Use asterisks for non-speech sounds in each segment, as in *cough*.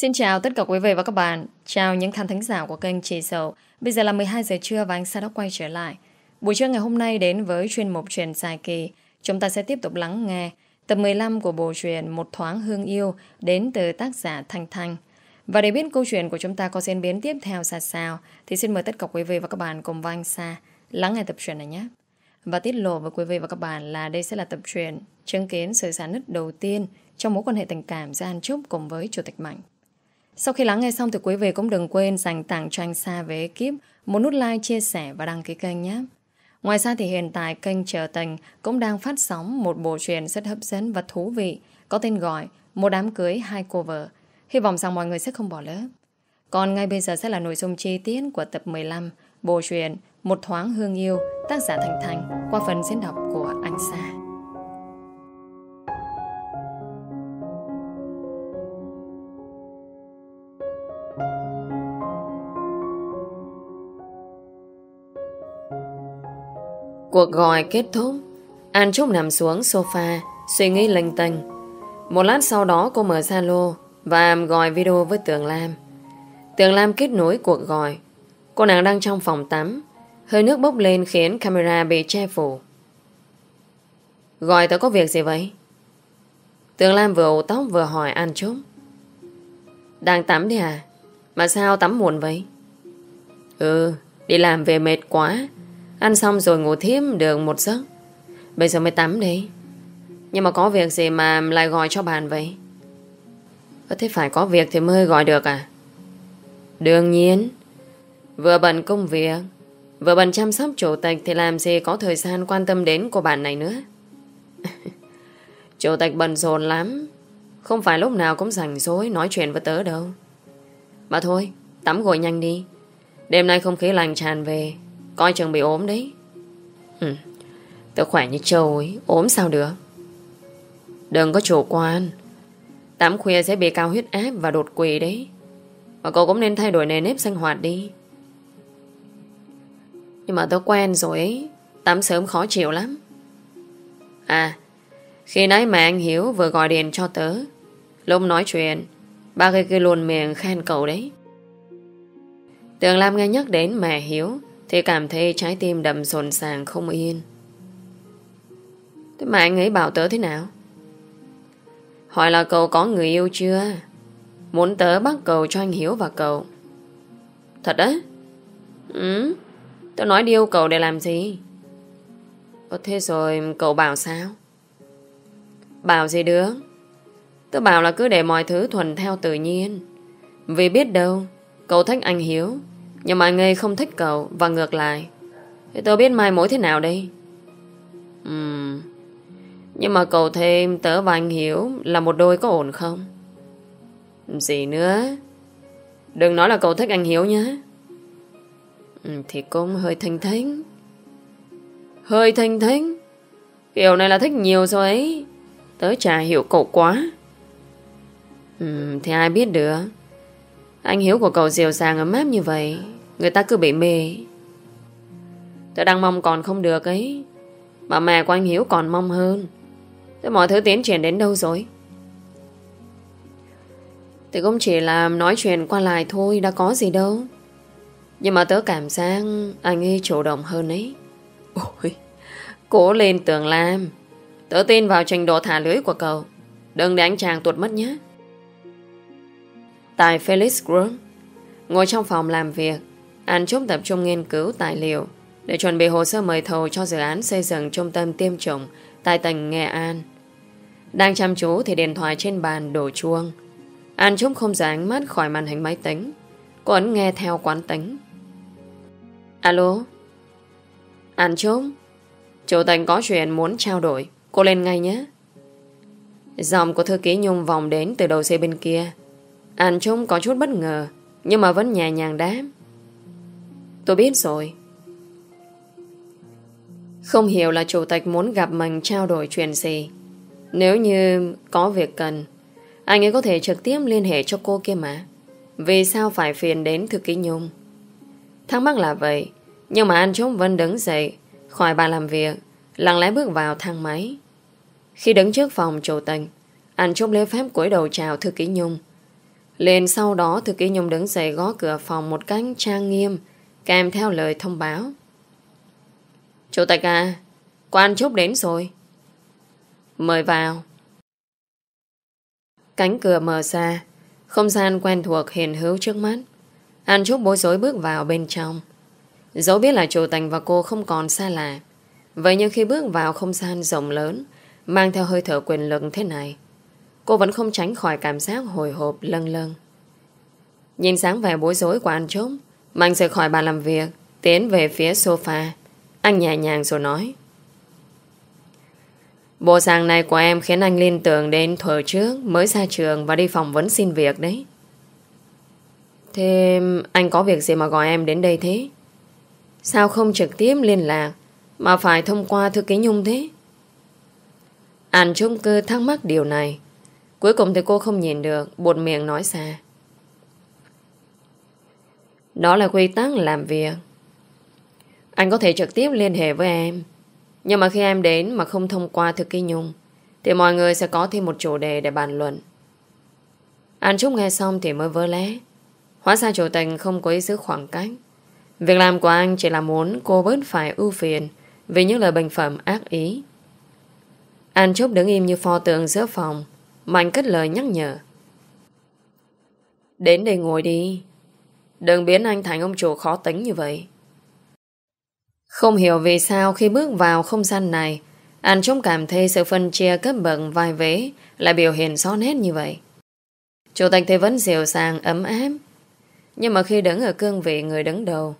Xin chào tất cả quý vị và các bạn. Chào những khán thính giả của kênh Chị Sầu. Bây giờ là 12 giờ trưa và anh Sa đã quay trở lại. Buổi trưa ngày hôm nay đến với chuyên mục truyền dài kỳ. Chúng ta sẽ tiếp tục lắng nghe tập 15 của bộ truyền Một thoáng hương yêu đến từ tác giả Thanh Thanh. Và để biết câu chuyện của chúng ta có diễn biến tiếp theo ra sao, thì xin mời tất cả quý vị và các bạn cùng với anh Sa lắng nghe tập truyện này nhé. Và tiết lộ với quý vị và các bạn là đây sẽ là tập truyện chứng kiến sự giãn nứt đầu tiên trong mối quan hệ tình cảm giữa An Trúc cùng với Chủ tịch Mạnh. Sau khi lắng nghe xong thì quý vị cũng đừng quên dành tặng cho anh Sa về ekip một nút like, chia sẻ và đăng ký kênh nhé. Ngoài ra thì hiện tại kênh Chờ Tình cũng đang phát sóng một bộ truyện rất hấp dẫn và thú vị có tên gọi Một đám cưới hai cô vợ. Hy vọng rằng mọi người sẽ không bỏ lỡ. Còn ngay bây giờ sẽ là nội dung chi tiết của tập 15 bộ truyện Một thoáng hương yêu tác giả Thành Thành qua phần diễn đọc của anh Sa. Cuộc gọi kết thúc. An Trúc nằm xuống sofa Suy nghĩ linh tinh Một lát sau đó cô mở Zalo Và gọi video với Tường Lam. Tường Lam kết nối cuộc gọi. Cô nàng đang trong phòng tắm. Hơi nước bốc lên khiến camera bị che phủ. Gọi tớ có việc gì vậy? Tường Lam vừa ổ tóc vừa hỏi An Trúc. Đang tắm đi à? Mà sao tắm muộn vậy? Ừ, đi làm về mệt quá. Ăn xong rồi ngủ thiếp được một giấc. Bây giờ mới tắm đi. Nhưng mà có việc gì mà lại gọi cho bạn vậy? Có thế phải có việc thì mới gọi được à? Đương nhiên. Vừa bận công việc, Vừa bận chăm sóc chủ tịch Thì làm gì có thời gian quan tâm đến cô bạn này nữa? *laughs* Chủ tịch bận rộn lắm. Không phải lúc nào cũng rảnh rỗi Nói chuyện với tớ đâu. Mà thôi, tắm gội nhanh đi. Đêm nay không khí lành tràn về. Coi chừng bị ốm đấy. Ừ. Tớ khỏe như trâu ấy. Ốm sao được? Đừng có chủ quan. Tắm khuya sẽ bị cao huyết áp và đột quỵ đấy. Và cậu cũng nên thay đổi nề nếp sinh hoạt đi. Nhưng mà tớ quen rồi ấy. Tắm sớm khó chịu lắm. À Khi nãy mà anh Hiếu vừa gọi điện cho tớ, Lúc nói chuyện, Ba cái kia luôn miệng khen cậu đấy. Tường Lam nghe nhắc đến mẹ Hiếu thì cảm thấy trái tim đầm sồn sàng không yên. Thế mà anh ấy bảo tớ thế nào? Hỏi là cậu có người yêu chưa? Muốn tớ bắt cầu cho anh Hiếu và cậu. Thật á? Ừ Tớ nói đi yêu cầu để làm gì? Ồ, thế rồi cậu bảo sao? Bảo gì đứa? Tớ bảo là cứ để mọi thứ thuần theo tự nhiên. Vì biết đâu Cậu thích anh Hiếu nhưng mà anh ấy không thích cậu Và ngược lại. Thì tôi biết mai mối thế nào đây? Ừm Nhưng mà cậu thêm tớ và anh Hiếu Là một đôi có ổn không? Gì nữa? Đừng nói là cậu thích anh Hiếu nhé. Ừ, Thì cũng hơi thanh thánh Hơi thanh thánh Kiểu này là thích nhiều rồi ấy. Tớ chả hiểu cậu quá. Ừ, Thì ai biết được anh Hiếu của cậu dịu dàng ấm áp như vậy Người ta cứ bị mê. Tôi đang mong còn không được ấy Mà mẹ của anh Hiếu còn mong hơn. Thế mọi thứ tiến triển đến đâu rồi? Thì cũng chỉ là nói chuyện qua lại thôi Đã có gì đâu. Nhưng mà tớ cảm giác Anh ấy chủ động hơn ấy. Ôi. Cố lên tường lam Tớ tin vào trình độ thả lưới của cậu. Đừng để anh chàng tuột mất nhé Tại Felix Group Ngồi trong phòng làm việc An Trúc tập trung nghiên cứu tài liệu để chuẩn bị hồ sơ mời thầu cho dự án xây dựng trung tâm tiêm chủng tại tỉnh Nghệ An. Đang chăm chú thì điện thoại trên bàn đổ chuông. An Trúc không rời ánh mắt khỏi màn hình máy tính. Cô ấn nghe theo quán tính. Alo? An Trúc? Chủ tịch có chuyện muốn trao đổi. Cô lên ngay nhé. Giọng của thư ký Nhung vòng đến từ đầu xe bên kia. Anh Trung có chút bất ngờ nhưng mà vẫn nhẹ nhàng đáp. Tôi biết rồi. Không hiểu là chủ tịch muốn gặp mình trao đổi chuyện gì. Nếu như có việc cần, anh ấy có thể trực tiếp liên hệ cho cô kia mà. Vì sao phải phiền đến thư ký Nhung? Thắc mắc là vậy, nhưng mà anh Trung vẫn đứng dậy, khỏi bàn làm việc, lặng lẽ bước vào thang máy. Khi đứng trước phòng chủ tịch, anh Trung lễ phép cúi đầu chào thư ký Nhung. Lên sau đó Thư ký Nhung đứng dậy gõ cửa phòng một cách trang nghiêm kèm theo lời thông báo. Chủ tịch à, quan Trúc đến rồi. Mời vào. Cánh cửa mở ra, không gian quen thuộc hiện hữu trước mắt. An Trúc bối rối bước vào bên trong. Dẫu biết là chủ tịch và cô không còn xa lạ. Vậy nhưng khi bước vào không gian rộng lớn, mang theo hơi thở quyền lực thế này, cô vẫn không tránh khỏi cảm giác hồi hộp lâng lâng. Nhìn sáng vẻ bối rối của anh Trúc, Mạnh rời khỏi bàn làm việc, tiến về phía sofa. Anh nhẹ nhàng rồi nói. Bộ dạng này của em khiến anh liên tưởng đến thời trước mới ra trường và đi phỏng vấn xin việc đấy. Thế anh có việc gì mà gọi em đến đây thế? Sao không trực tiếp liên lạc mà phải thông qua thư ký Nhung thế? Anh chung cơ thắc mắc điều này. Cuối cùng thì cô không nhìn được, buột miệng nói xa. Đó là quy tắc làm việc. Anh có thể trực tiếp liên hệ với em. Nhưng mà khi em đến mà không thông qua thư ký Nhung thì mọi người sẽ có thêm một chủ đề để bàn luận. Anh Trúc nghe xong thì mới vỡ lẽ. Hóa ra chủ tình không có ý giữ khoảng cách. Việc làm của anh chỉ là muốn cô bớt phải ưu phiền vì những lời bình phẩm ác ý. Anh Trúc đứng im như pho tượng giữa phòng Mạnh cất lời nhắc nhở. Đến đây ngồi đi. Đừng biến anh thành ông chủ khó tính như vậy. Không hiểu vì sao khi bước vào không gian này, Anh trông cảm thấy sự phân chia cấp bậc vai vế Lại biểu hiện rõ nét như vậy. Chủ tịch thì vẫn dịu dàng, ấm áp. Nhưng mà khi đứng ở cương vị người đứng đầu,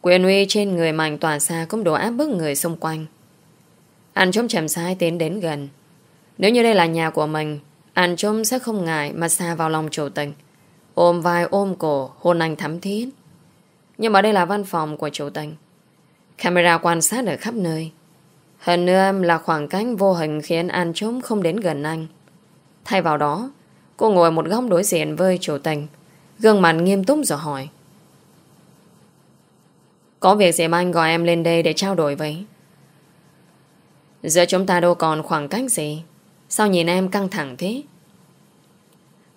Quyền uy trên người mạnh tỏa xa Cũng đủ áp bức người xung quanh. Anh trông chậm sai tiến đến gần. Nếu như đây là nhà của mình anh Trúc sẽ không ngại Mà xa vào lòng chủ tịch Ôm vai ôm cổ, hôn anh thắm thiết. Nhưng mà đây là văn phòng của chủ tịch Camera quan sát ở khắp nơi. Hơn nữa là khoảng cách vô hình Khiến An Trúc không đến gần anh. Thay vào đó, Cô ngồi một góc đối diện với chủ tịch Gương mặt nghiêm túc rồi hỏi. Có việc gì mà anh gọi em lên đây để trao đổi vậy? Giữa chúng ta đâu còn khoảng cách gì? Sao nhìn em căng thẳng thế?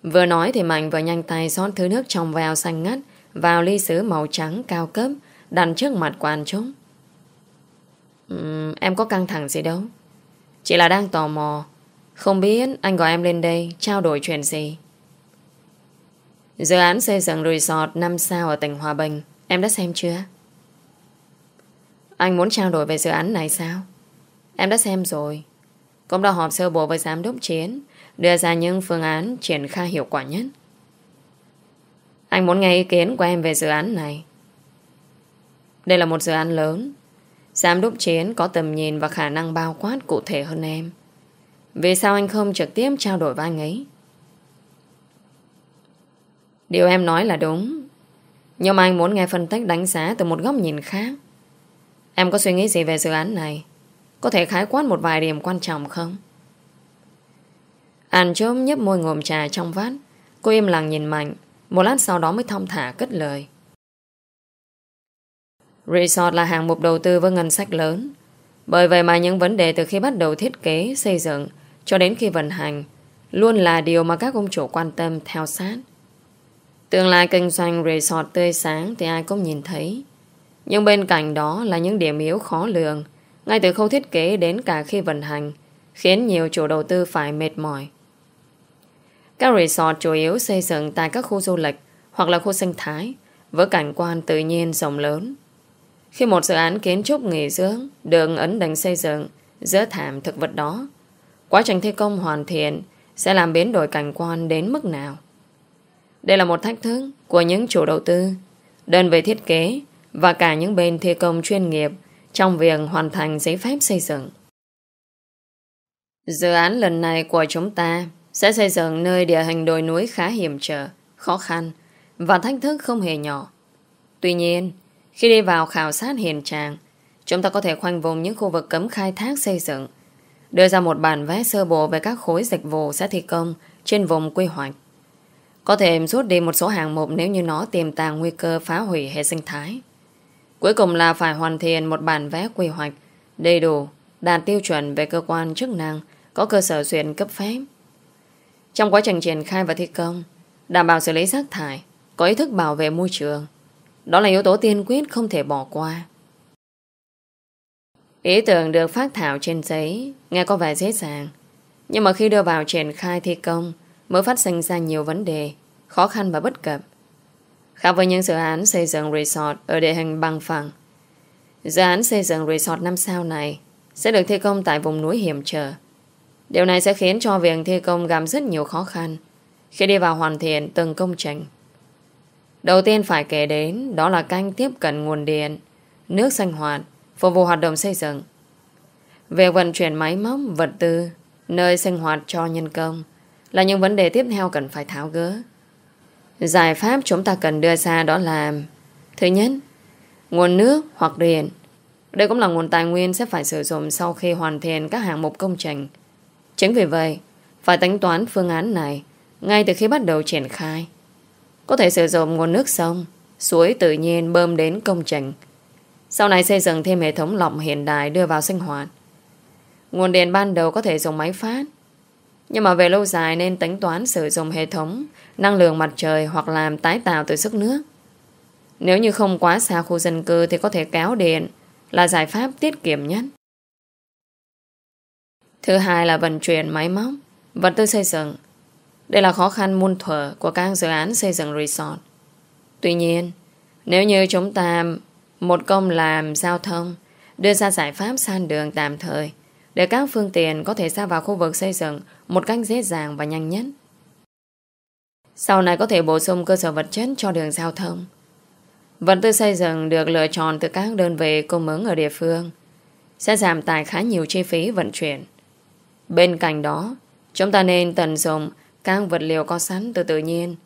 Vừa nói thì Mạnh vừa nhanh tay rót thứ nước trong veo xanh ngắt vào ly sứ màu trắng cao cấp đặt trước mặt của anh chúng. Uhm, em có căng thẳng gì đâu. Chỉ là đang tò mò. Không biết anh gọi em lên đây trao đổi chuyện gì. Dự án xây dựng resort 5 sao ở tỉnh Hòa Bình em đã xem chưa? Anh muốn trao đổi về dự án này sao? Em đã xem rồi. Cũng đã họp sơ bộ với giám đốc chiến đưa ra những phương án triển khai hiệu quả nhất. Anh muốn nghe ý kiến của em về dự án này. Đây là một dự án lớn. Giám đốc chiến có tầm nhìn và khả năng bao quát cụ thể hơn em. Vì sao anh không trực tiếp trao đổi với anh ấy? Điều em nói là đúng. Nhưng mà anh muốn nghe phân tích đánh giá từ một góc nhìn khác. Em có suy nghĩ gì về dự án này? Có thể khái quát một vài điểm quan trọng không? An chôm nhấp môi ngồm trà trong vát. Cô im lặng nhìn Mạnh. Một lát sau đó mới thong thả cất lời. Resort là hàng mục đầu tư với ngân sách lớn. Bởi vậy mà những vấn đề từ khi bắt đầu thiết kế, xây dựng cho đến khi vận hành luôn là điều mà các ông chủ quan tâm theo sát. Tương lai kinh doanh resort tươi sáng thì ai cũng nhìn thấy. Nhưng bên cạnh đó là những điểm yếu khó lường ngay từ khâu thiết kế đến cả khi vận hành khiến nhiều chủ đầu tư phải mệt mỏi. Các resort chủ yếu xây dựng tại các khu du lịch hoặc là khu sinh thái với cảnh quan tự nhiên rộng lớn. Khi một dự án kiến trúc nghỉ dưỡng được ấn định xây dựng giữa thảm thực vật đó, quá trình thi công hoàn thiện sẽ làm biến đổi cảnh quan đến mức nào? Đây là một thách thức của những chủ đầu tư, đơn vị thiết kế và cả những bên thi công chuyên nghiệp trong việc hoàn thành giấy phép xây dựng. Dự án lần này của chúng ta sẽ xây dựng nơi địa hình đồi núi khá hiểm trở, khó khăn và thách thức không hề nhỏ. Tuy nhiên, khi đi vào khảo sát hiện trạng, chúng ta có thể khoanh vùng những khu vực cấm khai thác xây dựng, đưa ra một bản vẽ sơ bộ về các khối dịch vụ sẽ thi công trên vùng quy hoạch. Có thể rút đi một số hạng mục nếu như nó tiềm tàng nguy cơ phá hủy hệ sinh thái. Cuối cùng là phải hoàn thiện một bản vẽ quy hoạch đầy đủ, đạt tiêu chuẩn về cơ quan chức năng có cơ sở duyệt cấp phép trong quá trình triển khai và thi công, Đảm bảo xử lý rác thải Có ý thức bảo vệ môi trường. Đó là yếu tố tiên quyết không thể bỏ qua. Ý tưởng được phát thảo trên giấy Nghe có vẻ dễ dàng. Nhưng mà khi đưa vào triển khai thi công Mới phát sinh ra nhiều vấn đề Khó khăn và bất cập. Khác với những dự án xây dựng resort Ở địa hình bằng phẳng Dự án xây dựng resort năm sao này Sẽ được thi công tại vùng núi hiểm trở. Điều này sẽ khiến cho việc thi công gặp rất nhiều khó khăn khi đi vào hoàn thiện từng công trình. Đầu tiên phải kể đến đó là canh tiếp cận nguồn điện, nước sinh hoạt, phục vụ hoạt động xây dựng. Việc vận chuyển máy móc, vật tư, nơi sinh hoạt cho nhân công là những vấn đề tiếp theo cần phải tháo gỡ. Giải pháp chúng ta cần đưa ra đó là Thứ nhất, nguồn nước hoặc điện. Đây cũng là nguồn tài nguyên sẽ phải sử dụng sau khi hoàn thiện các hạng mục công trình. Chính vì vậy, phải tính toán phương án này ngay từ khi bắt đầu triển khai. Có thể sử dụng nguồn nước sông, suối tự nhiên bơm đến công trình. Sau này xây dựng thêm hệ thống lọc hiện đại đưa vào sinh hoạt. Nguồn điện ban đầu có thể dùng máy phát, nhưng mà về lâu dài nên tính toán sử dụng hệ thống năng lượng mặt trời hoặc làm tái tạo từ sức nước. Nếu như không quá xa khu dân cư thì có thể kéo điện là giải pháp tiết kiệm nhất. Thứ hai là vận chuyển máy móc, vật tư xây dựng. Đây là khó khăn muôn thuở của các dự án xây dựng resort. Tuy nhiên, nếu như chúng ta một công làm giao thông, đưa ra giải pháp san đường tạm thời để các phương tiện có thể ra vào khu vực xây dựng một cách dễ dàng và nhanh nhất. Sau này có thể bổ sung cơ sở vật chất cho đường giao thông. Vật tư xây dựng được lựa chọn từ các đơn vị cung ứng ở địa phương sẽ giảm tài khá nhiều chi phí vận chuyển. Bên cạnh đó, chúng ta nên tận dụng các vật liệu có sẵn từ tự nhiên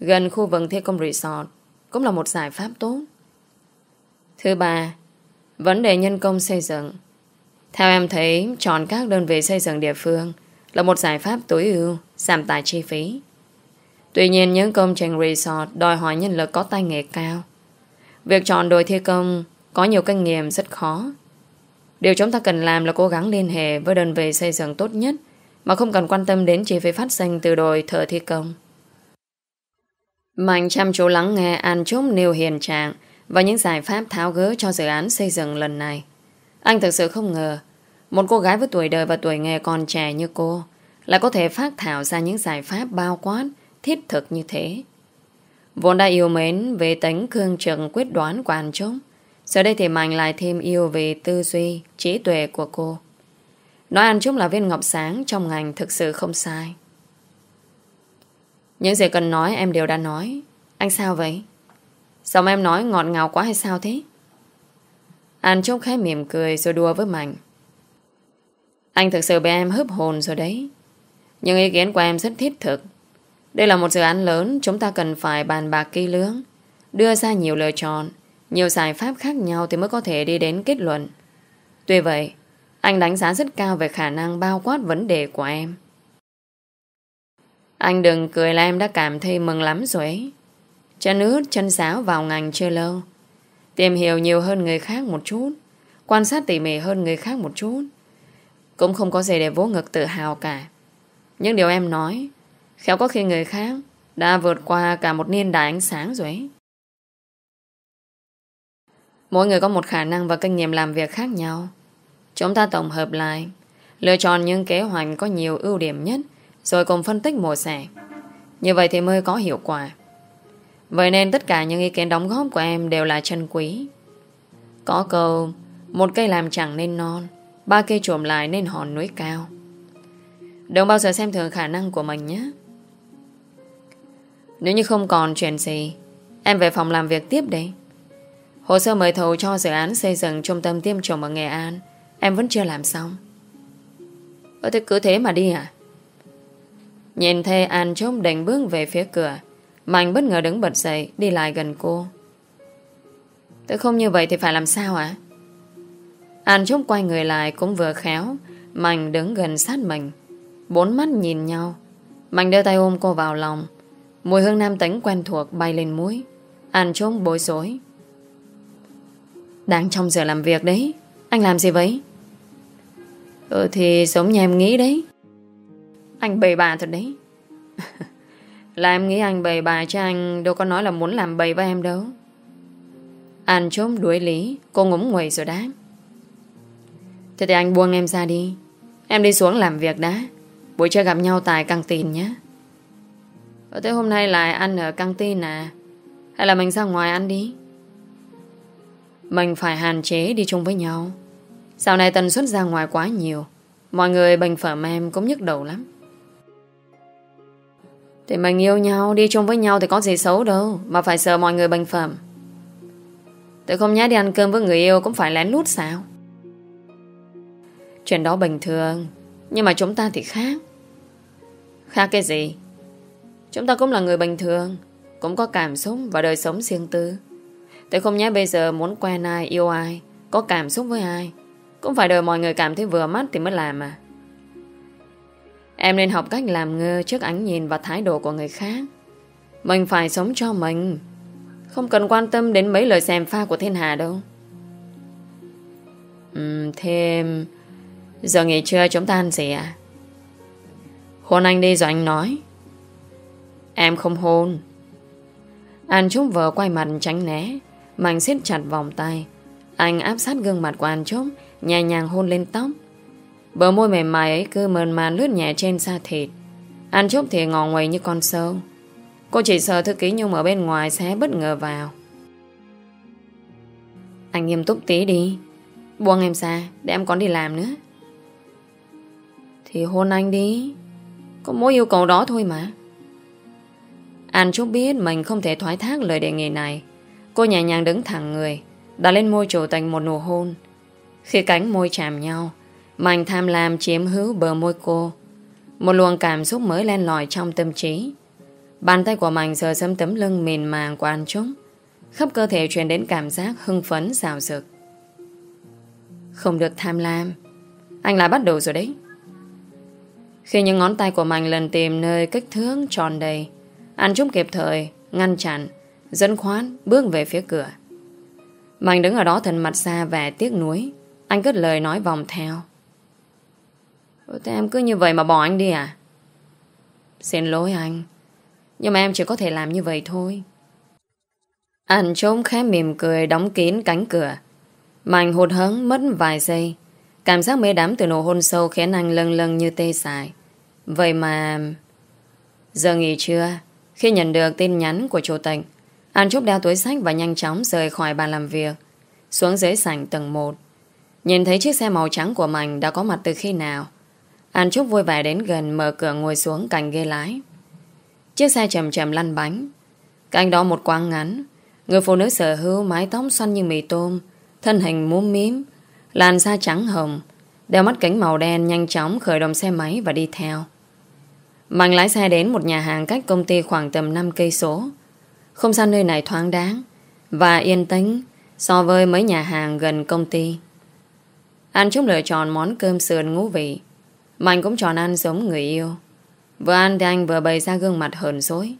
gần khu vực thi công resort cũng là một giải pháp tốt. Thứ ba, vấn đề nhân công xây dựng. Theo em thấy, chọn các đơn vị xây dựng địa phương là một giải pháp tối ưu, giảm tài chi phí. Tuy nhiên, những công trình resort đòi hỏi nhân lực có tay nghề cao. Việc chọn đội thi công có nhiều kinh nghiệm rất khó. Điều chúng ta cần làm là cố gắng liên hệ với đơn vị xây dựng tốt nhất mà không cần quan tâm đến chi phí phát sinh từ đội thợ thi công. Mạnh chăm chú lắng nghe An Trúc nêu hiện trạng và những giải pháp tháo gỡ cho dự án xây dựng lần này. Anh thực sự không ngờ một cô gái với tuổi đời và tuổi nghề còn trẻ như cô lại có thể phát thảo ra những giải pháp bao quát, thiết thực như thế. Vốn đã yêu mến về tính cương trực quyết đoán của An Trúc Giờ đây thì Mạnh lại thêm yêu về tư duy, trí tuệ của cô. Nói anh Trúc là viên ngọc sáng trong ngành thực sự không sai. Những gì cần nói em đều đã nói. Anh sao vậy? Sao em nói ngọt ngào quá hay sao thế? An Trúc khẽ mỉm cười rồi đùa với Mạnh. Anh thực sự bị em hấp hồn rồi đấy. Nhưng ý kiến của em rất thiết thực. Đây là một dự án lớn chúng ta cần phải bàn bạc kỹ lưỡng, đưa ra nhiều lựa chọn nhiều giải pháp khác nhau thì mới có thể đi đến kết luận. Tuy vậy, anh đánh giá rất cao về khả năng bao quát vấn đề của em. Anh đừng cười là em đã cảm thấy mừng lắm rồi ấy. Chân ướt, chân giáo vào ngành chưa lâu. Tìm hiểu nhiều hơn người khác một chút. Quan sát tỉ mỉ hơn người khác một chút. Cũng không có gì để vỗ ngực tự hào cả. Nhưng điều em nói, khéo có khi người khác đã vượt qua cả một niên đại ánh sáng rồi ấy. Mỗi người có một khả năng và kinh nghiệm làm việc khác nhau. Chúng ta tổng hợp lại, lựa chọn những kế hoạch có nhiều ưu điểm nhất, rồi cùng phân tích mổ xẻ. Như vậy thì mới có hiệu quả. Vậy nên tất cả những ý kiến đóng góp của em đều là chân quý. Có câu, một cây làm chẳng nên non, ba cây trộm lại nên hòn núi cao. Đừng bao giờ xem thường khả năng của mình nhé. Nếu như không còn chuyện gì, em về phòng làm việc tiếp đấy. Hồ sơ mời thầu cho dự án xây dựng trung tâm tiêm chủng ở Nghệ An. Em vẫn chưa làm xong. Ơ, thế cứ thế mà đi à Nhìn thấy An chốt định bước về phía cửa Mạnh bất ngờ đứng bật dậy, Đi lại gần cô. Tôi không như vậy thì phải làm sao ạ? An chốt quay người lại Cũng vừa khéo Mạnh đứng gần sát mình. Bốn mắt nhìn nhau. Mạnh đưa tay ôm cô vào lòng. Mùi hương nam tính quen thuộc bay lên mũi. An chốt bối rối đang trong giờ làm việc đấy. Anh làm gì vậy? Ừ thì giống như em nghĩ đấy. Anh bề bà thật đấy. *laughs* Là em nghĩ anh bày bà cho anh Đâu có nói là muốn làm bày với em đâu. Anh trốn đuổi lý. Cô ngúng nguầy rồi đáp. Thế thì anh buông em ra đi. Em đi xuống làm việc đã. Buổi trưa gặp nhau tại căng tin nhé. Ở thế hôm nay lại ăn ở căng tin à? Hay là mình ra ngoài ăn đi? Mình phải hạn chế đi chung với nhau. Sau này tần suất ra ngoài quá nhiều. Mọi người bệnh phẩm em cũng nhức đầu lắm. Thì mình yêu nhau, Đi chung với nhau thì có gì xấu đâu, Mà phải sợ mọi người bệnh phẩm. Tôi không nhá đi ăn cơm với người yêu Cũng phải lén lút sao? Chuyện đó bình thường, Nhưng mà chúng ta thì khác. Khác cái gì? Chúng ta cũng là người bình thường, Cũng có cảm xúc và đời sống riêng tư. Tôi không nhé bây giờ muốn quen ai Yêu ai Có cảm xúc với ai. Cũng phải đợi mọi người cảm thấy vừa mắt thì mới làm à. Em nên học cách làm ngơ Trước ánh nhìn và thái độ của người khác. Mình phải sống cho mình. Không cần quan tâm đến mấy lời xem pha của thiên hà đâu. Uhm, thêm Giờ nghỉ trưa chúng ta ăn gì à Hôn anh đi rồi anh nói. Em không hôn. Anh Trúc vợ quay mặt tránh né. Mạnh siết chặt vòng tay. Anh áp sát gương mặt của anh chốt, Nhẹ nhàng hôn lên tóc. Bờ môi mềm mại ấy cứ mờn màn lướt nhẹ trên da thịt. Anh chốt thì ngò nguầy như con sâu. Cô chỉ sợ thư ký Nhung ở bên ngoài sẽ bất ngờ vào. Anh nghiêm túc tí đi. Buông em ra Để em còn đi làm nữa. Thì hôn anh đi. Có mỗi yêu cầu đó thôi mà. Anh Trúc biết mình không thể thoái thác lời đề nghị này. Cô nhẹ nhàng đứng thẳng người, Đặt lên môi chủ thành một nụ hôn. Khi cánh môi chạm nhau Mạnh tham lam chiếm hữu bờ môi cô. Một luồng cảm xúc mới len lỏi trong tâm trí. Bàn tay của Mạnh sờ sâm tấm lưng mềm màng của anh Trúc. Khắp cơ thể truyền đến cảm giác hưng phấn, xào rực Không được tham lam. Anh lại bắt đầu rồi đấy. Khi những ngón tay của Mạnh lần tìm nơi kích thước tròn đầy Anh Trúc kịp thời Ngăn chặn. Dẫn khoán bước về phía cửa. Mạnh đứng ở đó thần mặt xa vẻ tiếc nuối. Anh cất lời nói vòng theo. Thế em cứ như vậy mà bỏ anh đi à? Xin lỗi anh, Nhưng mà em chỉ có thể làm như vậy thôi. Anh trốn khẽ mỉm cười Đóng kín cánh cửa. Mạnh hụt hấn mất vài giây. Cảm giác mê đắm từ nụ hôn sâu Khiến anh lân lân như tê dại. Vậy mà Giờ nghỉ trưa, Khi nhận được tin nhắn của chủ tịch An Trúc đeo túi sách và nhanh chóng rời khỏi bàn làm việc. Xuống dưới sảnh tầng 1 Nhìn thấy chiếc xe màu trắng của mình đã có mặt từ khi nào. An Trúc vui vẻ đến gần mở cửa ngồi xuống cạnh ghế lái. Chiếc xe chầm chầm lăn bánh. Cạnh đó một quang ngắn, Người phụ nữ sở hữu mái tóc xoăn như mì tôm, Thân hình múm mím, Làn da trắng hồng, Đeo mắt kính màu đen nhanh chóng khởi động xe máy và đi theo. Mạnh lái xe đến một nhà hàng cách công ty khoảng tầm 5 cây số không gian nơi này thoáng đáng Và yên tĩnh So với mấy nhà hàng gần công ty. Anh chúng lựa chọn món cơm sườn ngũ vị. Mạnh cũng chọn ăn giống người yêu. Vừa ăn thì anh vừa bày ra gương mặt hờn dối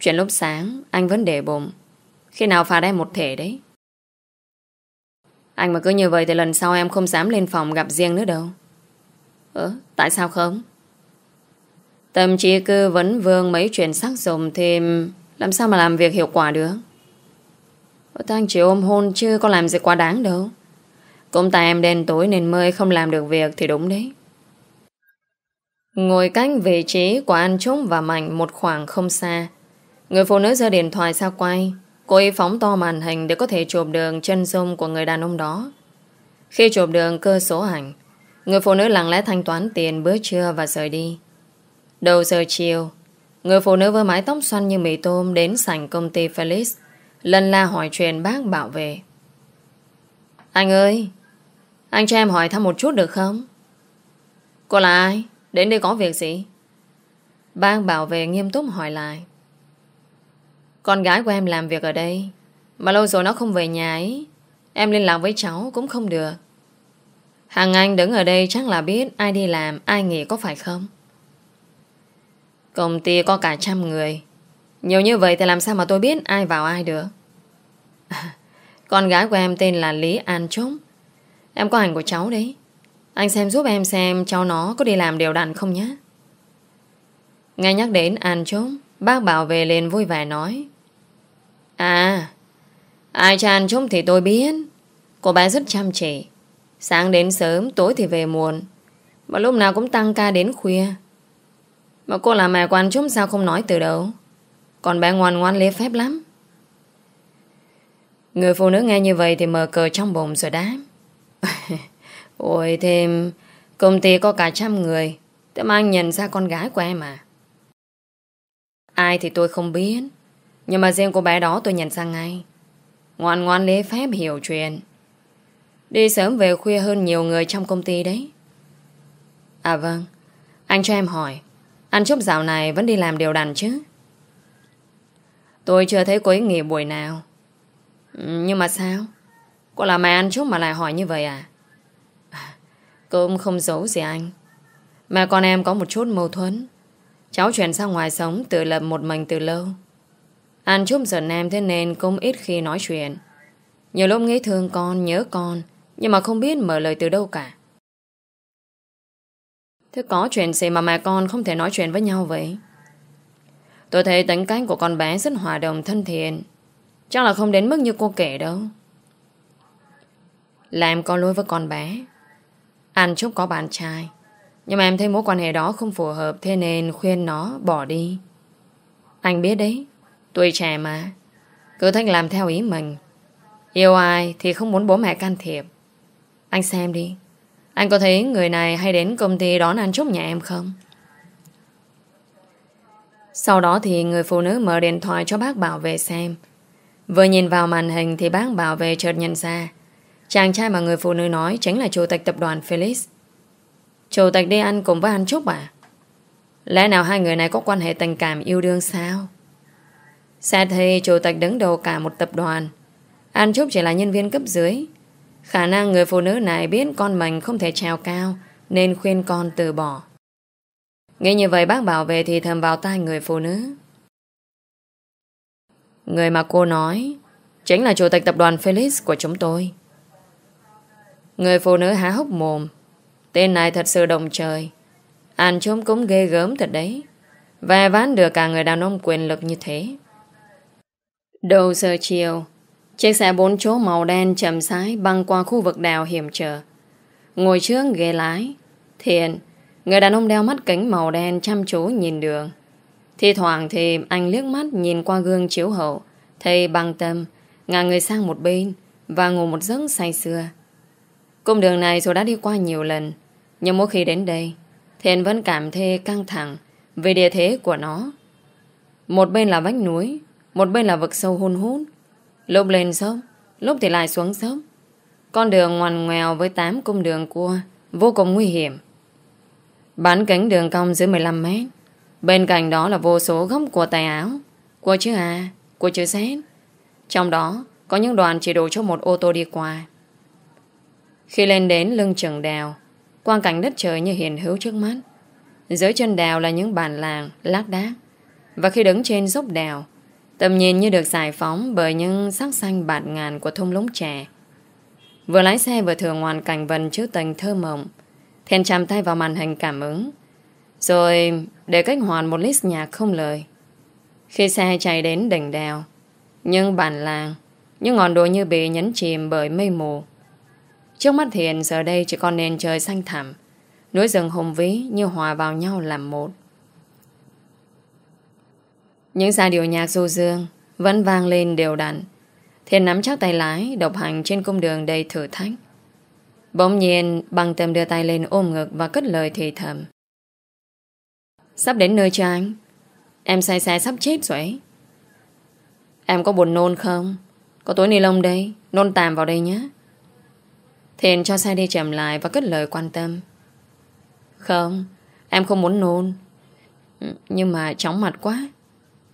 Chuyện lúc sáng, Anh vẫn để bụng. Khi nào phạt em một thể đấy? Anh mà cứ như vậy Thì lần sau em không dám lên phòng gặp riêng nữa đâu. Ờ tại sao không? Tâm trí cứ vẫn vương mấy chuyện sắc dùng thêm làm sao mà làm việc hiệu quả được? Ta anh chỉ ôm hôn chứ có làm gì quá đáng đâu. Cũng tại em đen tối nên mới không làm được việc thì đúng đấy. Ngồi cách vị trí của anh Trúc và Mạnh một khoảng không xa. Người phụ nữ giơ điện thoại ra quay. Cô ấy phóng to màn hình để có thể chụp đường chân dung của người đàn ông đó. Khi chụp đường cơ số ảnh Người phụ nữ lặng lẽ thanh toán tiền bữa trưa và rời đi. Đầu giờ chiều Người phụ nữ với mái tóc xoăn như mì tôm đến sảnh công ty Felix. Lần la hỏi chuyện bác bảo vệ. Anh ơi, anh cho em hỏi thăm một chút được không? Cô là ai? Đến đây có việc gì? Bác bảo vệ nghiêm túc hỏi lại. Con gái của em làm việc ở đây. Mà lâu rồi nó không về nhà ấy. Em liên lạc với cháu cũng không được. Hàng anh đứng ở đây chắc là biết ai đi làm, ai nghỉ có phải không? Công ty có cả trăm người. Nhiều như vậy thì làm sao mà tôi biết ai vào ai được? *laughs* Con gái của em tên là Lý An Trúc. Em có ảnh của cháu đấy. Anh xem giúp em xem cháu nó có đi làm đều đặn không nhé Nghe nhắc đến An Trúc, Bác bảo vệ lên vui vẻ nói. À Ai cho An Trúc thì tôi biết. Cô bé rất chăm chỉ. Sáng đến sớm, tối thì về muộn. Mà lúc nào cũng tăng ca đến khuya. Mà cô là mẹ quan chúng sao không nói từ đầu? Còn bé ngoan ngoan lễ phép lắm. Người phụ nữ nghe như vậy Thì mở cờ trong bụng rồi đáp. *laughs* Ôi, thêm Công ty có cả trăm người. Thế mà anh nhận ra con gái của em à? Ai thì tôi không biết. Nhưng mà riêng cô bé đó tôi nhận ra ngay. Ngoan ngoan lễ phép hiểu chuyện. Đi sớm về khuya hơn nhiều người trong công ty đấy. À vâng Anh cho em hỏi anh Trúc dạo này vẫn đi làm điều đàn chứ? Tôi chưa thấy cô ấy nghỉ buổi nào. Ừ, nhưng mà sao? Cô là mẹ anh Trúc mà lại hỏi như vậy à? à cũng không giấu gì anh. Mà con em có một chút mâu thuẫn. Cháu chuyển sang ngoài sống, Tự lập một mình từ lâu. Anh Trúc giận em thế nên cũng ít khi nói chuyện. Nhiều lúc nghĩ thương con, Nhớ con, Nhưng mà không biết mở lời từ đâu cả. Thế có chuyện gì mà mẹ con không thể nói chuyện với nhau vậy? Tôi thấy tính cách của con bé rất hòa đồng, thân thiện. Chắc là không đến mức như cô kể đâu. Là em có lỗi với con bé. Anh chúc có bạn trai. Nhưng mà em thấy mối quan hệ đó không phù hợp, Thế nên khuyên nó bỏ đi. Anh biết đấy, Tuổi trẻ mà. Cứ thích làm theo ý mình. Yêu ai thì không muốn bố mẹ can thiệp. Anh xem đi. Anh có thấy người này hay đến công ty đón ăn chúc nhà em không? Sau đó thì người phụ nữ mở điện thoại cho bác bảo vệ xem Vừa nhìn vào màn hình thì bác bảo vệ chợt nhận ra Chàng trai mà người phụ nữ nói chính là chủ tịch tập đoàn Felix. Chủ tịch đi ăn cùng với anh Trúc à? Lẽ nào hai người này có quan hệ tình cảm yêu đương sao? Xa thì chủ tịch đứng đầu cả một tập đoàn. Anh Trúc chỉ là nhân viên cấp dưới. Khả năng người phụ nữ này biết con mình không thể trèo cao, nên khuyên con từ bỏ. Nghe như vậy, bác bảo vệ thì thầm vào tai người phụ nữ. Người mà cô nói, chính là chủ tịch tập đoàn Felix của chúng tôi. Người phụ nữ há hốc mồm Tên này thật sự đồng trời Anh trốn cũng ghê gớm thật đấy Và ván được cả người đàn ông quyền lực như thế Đầu giờ chiều Chiếc xe bốn chỗ màu đen chậm sái băng qua khu vực đèo hiểm trở. Ngồi trước ghế lái, Thiện, Người đàn ông đeo mắt kính màu đen chăm chú nhìn đường. Thì thoảng thì anh liếc mắt nhìn qua gương chiếu hậu, Thấy băng tâm, Ngả người sang một bên Và ngủ một giấc say sưa. Cung đường này dù đã đi qua nhiều lần, Nhưng mỗi khi đến đây, Thiện vẫn cảm thấy căng thẳng Về địa thế của nó. Một bên là vách núi, Một bên là vực sâu hôn hút Lúc lên dốc Lúc thì lại xuống dốc Con đường ngoằn ngoèo với 8 cung đường cua, Vô cùng nguy hiểm. Bán cánh đường cong dưới 15 mét. Bên cạnh đó là vô số góc của tài áo, Của chữ A, Của chữ Z. Trong đó, có những đoàn chỉ đủ cho một ô tô đi qua. Khi lên đến lưng chừng đèo, Quang cảnh đất trời như hiện hữu trước mắt. Dưới chân đèo là những bản làng, Lác đác. Và khi đứng trên dốc đèo Tầm nhìn như được giải phóng Bởi những sắc xanh bạt ngàn của thung lũng trẻ. Vừa lái xe vừa thường hoàn cảnh vần chữ tình thơ mộng Thiên chạm tay vào màn hình cảm ứng, Rồi để cách hoàn một list nhạc không lời. Khi xe chạy đến đỉnh đèo Nhưng bản làng, Những ngọn đồi như bị nhấn chìm bởi mây mù. Trước mắt Thiện giờ đây chỉ còn nền trời xanh thẳm, Núi rừng hùng vĩ như hòa vào nhau làm một. Những giai điệu nhạc du dương Vẫn vang lên đều đặn. Thiên nắm chắc tay lái Độc hành trên cung đường đầy thử thách. Bỗng nhiên bằng tâm đưa tay lên ôm ngực Và cất lời thì thầm. Sắp đến nơi cho anh? Em say xe sắp chết rồi ấy. Em có buồn nôn không? Có túi ni lông đây Nôn tàm vào đây nhé. Thiện cho xe đi chậm lại và cất lời quan tâm. Không, em không muốn nôn. Nhưng mà chóng mặt quá.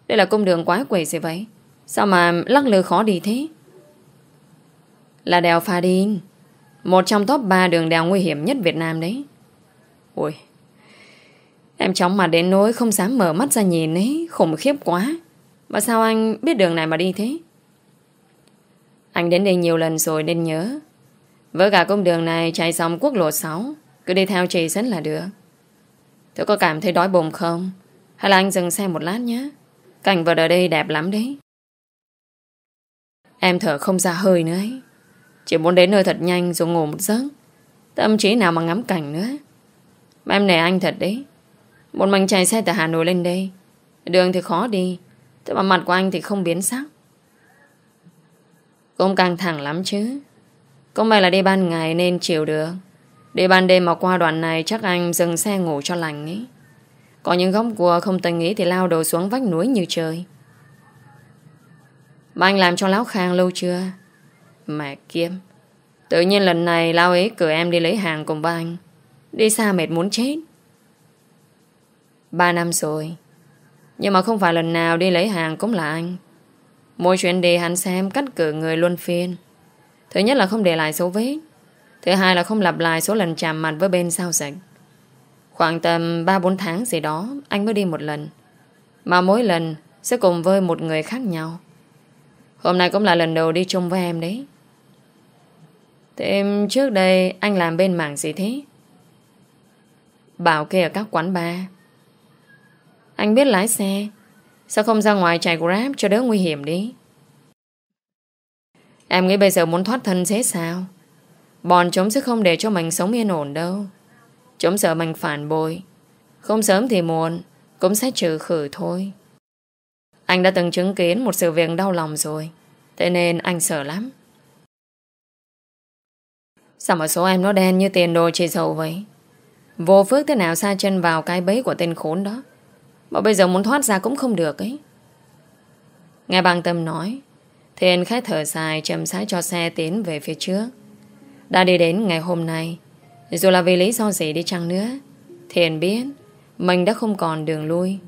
Đây là cung đường quá quỷ gì vậy? Sao mà lắc lư khó đi thế? Là đèo Pha Đin. Một trong top 3 đường đèo nguy hiểm nhất Việt Nam đấy. Ui, em chóng mặt đến nỗi không dám mở mắt ra nhìn ấy. Khủng khiếp quá. Mà sao anh biết đường này mà đi thế? Anh đến đây nhiều lần rồi nên nhớ với cả cung đường này chạy dòng quốc lộ 6 Cứ đi theo chị dẫn là được Tôi có cảm thấy đói bụng không Hay là anh dừng xe một lát nhé Cảnh vật ở đây đẹp lắm đấy. Em thở không ra hơi nữa ấy. Chỉ muốn đến nơi thật nhanh rồi ngủ một giấc. Tâm trí nào mà ngắm cảnh nữa. Mà em nể anh thật đấy. Một mình chạy xe từ Hà Nội lên đây. Đường thì khó đi, Thế mà mặt của anh thì không biến sắc. Cũng căng thẳng lắm chứ. Cũng may là đi ban ngày nên chịu được. Đi ban đêm mà qua đoạn này Chắc anh dừng xe ngủ cho lành ấy. Có những góc cua không tình ý Thì lao đầu xuống vách núi như trời. Mà anh làm cho Lão Khang lâu chưa? Mẹ kiêm Tự nhiên lần này Lao ấy cử em đi lấy hàng cùng với anh. Đi xa mệt muốn chết. Ba năm rồi. Nhưng mà không phải lần nào đi lấy hàng cũng là anh. Mỗi chuyện đi hắn xem cắt cử người luân phiên. Thứ nhất là không để lại dấu vết. Thứ hai là không lặp lại số lần chạm mặt với bên sao sạch Khoảng tầm 3-4 tháng gì đó, Anh mới đi một lần. Mà mỗi lần sẽ cùng với một người khác nhau. Hôm nay cũng là lần đầu đi chung với em đấy. Thế trước đây anh làm bên mảng gì thế? Bảo kê ở các quán bar. Anh biết lái xe. Sao không ra ngoài chạy Grab cho đỡ nguy hiểm đi? Em nghĩ bây giờ muốn thoát thân thế sao? Bọn chúng sẽ không để cho mình sống yên ổn đâu. Chúng sợ mình phản bội. Không sớm thì muộn, Cũng sẽ trừ khử thôi. Anh đã từng chứng kiến một sự việc đau lòng rồi, Thế nên anh sợ lắm. Sao mà số em nó đen như tiền đồ chị dầu vậy? Vô phước thế nào xa chân vào cái bẫy của tên khốn đó? Mà bây giờ muốn thoát ra cũng không được ấy. Nghe bằng tâm nói, Thiên khách thở dài chậm sái cho xe tiến về phía trước. Đã đi đến ngày hôm nay dù là vì lý do gì đi chăng nữa? Thiền biết Mình đã không còn đường lui.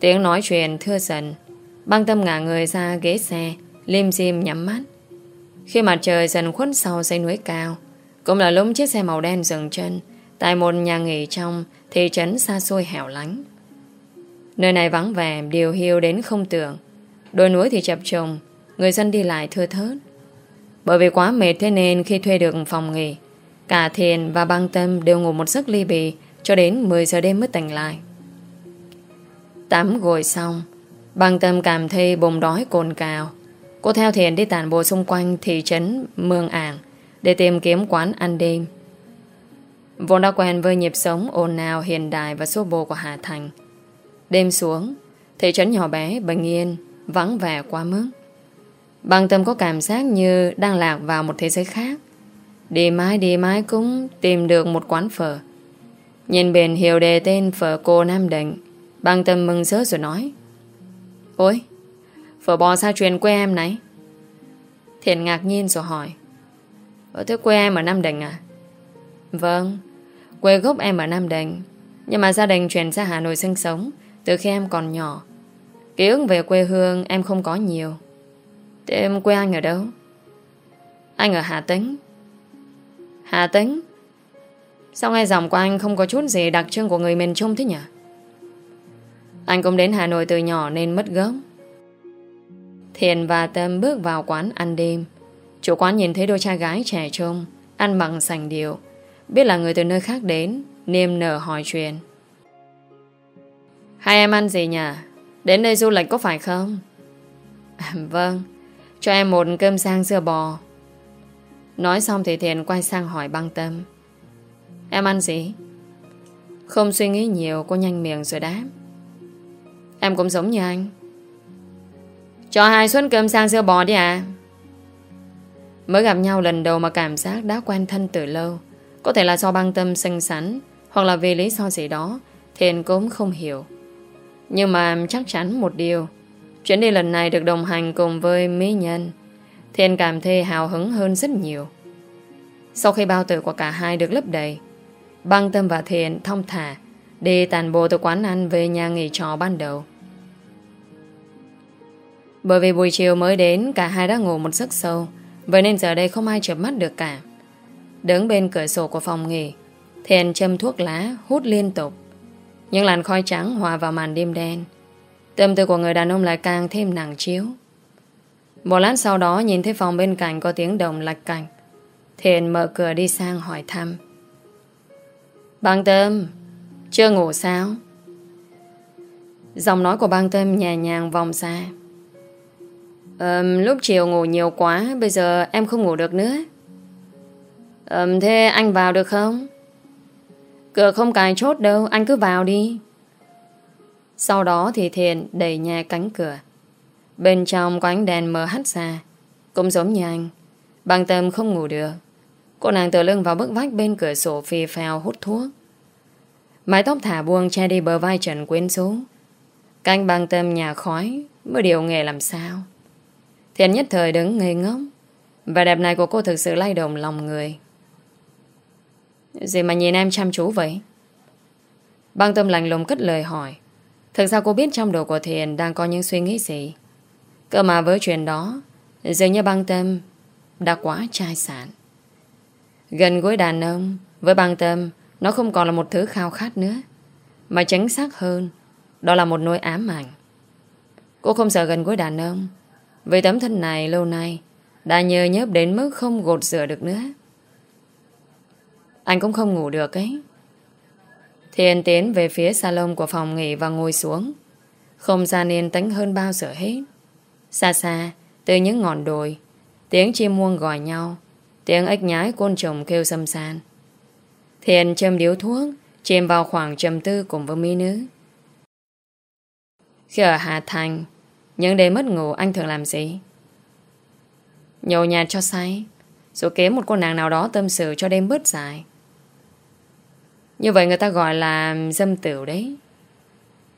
Tiếng nói chuyện thưa dần. Băng tâm ngả người ra ghế xe, Lim dim nhắm mắt. Khi mặt trời dần khuất sau dãy núi cao, Cũng là lúc chiếc xe màu đen dừng chân, Tại một nhà nghỉ trong Thị trấn xa xôi hẻo lánh. Nơi này vắng vẻ, Điều hiu đến không tưởng. Đôi núi thì chập trùng, Người dân đi lại thưa thớt. Bởi vì quá mệt thế nên khi thuê được phòng nghỉ Cả Thiền và băng tâm Đều ngủ một giấc ly bì Cho đến 10 giờ đêm mới tỉnh lại Tắm gội xong Băng tâm cảm thấy bụng đói cồn cào Cô theo Thiền đi tản bộ xung quanh thị trấn Mương Ảng để tìm kiếm quán ăn đêm. Vốn đã quen với nhịp sống ồn ào hiện đại và số bộ của Hà Thành. Đêm xuống, thị trấn nhỏ bé, bình yên, vắng vẻ quá mức. Bằng tâm có cảm giác như đang lạc vào một thế giới khác. Đi mãi đi mãi cũng tìm được một quán phở. Nhìn biển hiệu đề tên phở cô Nam Định, bằng tâm mừng rỡ rồi nói. Ôi, Phở bò sao truyền quê em này? Thiện ngạc nhiên rồi hỏi Ở thế quê em ở Nam Định à? Vâng Quê gốc em ở Nam Định Nhưng mà gia đình chuyển ra Hà Nội sinh sống Từ khi em còn nhỏ. Ký ức về quê hương em không có nhiều. Thế em quê anh ở đâu? Anh ở Hà Tĩnh. Hà Tĩnh Sao nghe giọng của anh không có chút gì đặc trưng của người miền Trung thế nhỉ Anh cũng đến Hà Nội từ nhỏ nên mất gốc Thiền và Tâm bước vào quán ăn đêm. Chủ quán nhìn thấy đôi trai gái trẻ trung, ăn bằng sành điệu. Biết là người từ nơi khác đến, niềm nở hỏi chuyện. Hai em ăn gì nhỉ? Đến đây du lịch có phải không? À, *laughs* vâng, cho em một cơm sang dưa bò. Nói xong thì Thiện quay sang hỏi băng tâm. Em ăn gì? Không suy nghĩ nhiều, cô nhanh miệng rồi đáp. Em cũng giống như anh. Cho hai suất cơm sang sữa bò đi à Mới gặp nhau lần đầu mà cảm giác đã quen thân từ lâu Có thể là do băng tâm xinh xắn Hoặc là vì lý do gì đó Thiện cũng không hiểu Nhưng mà chắc chắn một điều Chuyến đi lần này được đồng hành cùng với mỹ nhân Thiên cảm thấy hào hứng hơn rất nhiều. Sau khi bao tử của cả hai được lấp đầy, Băng tâm và thiện thông thả Đi tàn bộ từ quán ăn về nhà nghỉ trò ban đầu. Bởi vì buổi chiều mới đến, Cả hai đã ngủ một giấc sâu, Vậy nên giờ đây không ai chợp mắt được cả. Đứng bên cửa sổ của phòng nghỉ, Thiện châm thuốc lá, hút liên tục. Những làn khói trắng hòa vào màn đêm đen. Tâm tư của người đàn ông lại càng thêm nặng chiếu. Một lát sau đó nhìn thấy phòng bên cạnh có tiếng đồng lạch cạnh Thiền mở cửa đi sang hỏi thăm. Bang tâm Chưa ngủ sao? Giọng nói của băng tâm nhẹ nhàng vòng xa um, Lúc chiều ngủ nhiều quá Bây giờ em không ngủ được nữa. Um, Thế anh vào được không? Cửa không cài chốt đâu Anh cứ vào đi. Sau đó thì Thiện đẩy nhà cánh cửa. Bên trong có ánh đèn mờ hắt ra. Cũng giống như anh. Băng tâm không ngủ được. Cô nàng tựa lưng vào bức vách bên cửa sổ phì phèo hút thuốc. Mái tóc thả buông che đi bờ vai trần quyến xuống Canh băng tâm nhà khói, Mới điều nghề làm sao? Thiện nhất thời đứng ngây ngốc. Và đẹp này của cô thực sự lay động lòng người. Gì mà nhìn em chăm chú vậy? Băng tâm lạnh lùng cất lời hỏi. Thực ra cô biết trong đầu của thiền Đang có những suy nghĩ gì. Cơ mà với chuyện đó, Dường như băng tâm Đã quá trai sản Gần gối đàn ông Với băng tâm, Nó không còn là một thứ khao khát nữa, Mà chính xác hơn, Đó là một nỗi ám ảnh. Cô không sợ gần gối đàn ông, Vì tấm thân này lâu nay Đã nhờ nhớp đến mức không gột rửa được nữa. Anh cũng không ngủ được ấy. Thiền tiến về phía salon của phòng nghỉ Và ngồi xuống. Không gian yên tĩnh hơn bao giờ hết. Xa xa, Từ những ngọn đồi, Tiếng chim muông gọi nhau, Tiếng ếch nhái côn trùng kêu xâm san Thiền châm điếu thuốc Chìm vào khoảng trầm tư cùng với mỹ nữ. Khi ở Hà Thành, Những đêm mất ngủ anh thường làm gì? Nhầu nhạt cho say, Rồi kiếm một cô nàng nào đó tâm sự cho đêm bớt dài. Như vậy người ta gọi là dâm tửu đấy.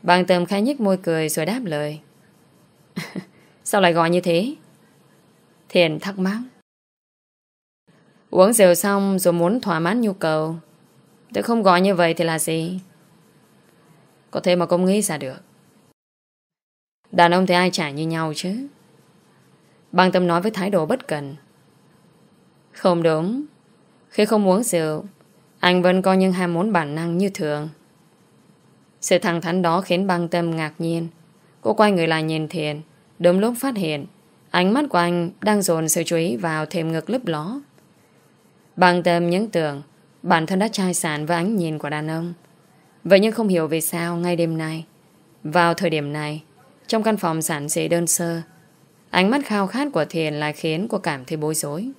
Bằng tầm khai nhích môi cười rồi đáp lời. *laughs* Sao lại gọi như thế? Thiền thắc mắc. Uống rượu xong rồi muốn thỏa mãn nhu cầu. Tôi không gọi như vậy thì là gì? Có thể mà không nghĩ ra được. Đàn ông thì ai trả như nhau chứ. Bằng tâm nói với thái độ bất cần. Không đúng. Khi không uống rượu, Anh vẫn có những ham muốn bản năng như thường. Sự thẳng thắn đó khiến băng tâm ngạc nhiên. Cô quay người lại nhìn thiền. Đúng lúc phát hiện Ánh mắt của anh đang dồn sự chú ý vào thềm ngực lấp ló Bằng tâm những tưởng bản thân đã trai sản với ánh nhìn của đàn ông. Vậy nhưng không hiểu vì sao ngay đêm nay, vào thời điểm này, trong căn phòng sản dị đơn sơ, ánh mắt khao khát của Thiền lại khiến cô cảm thấy bối rối.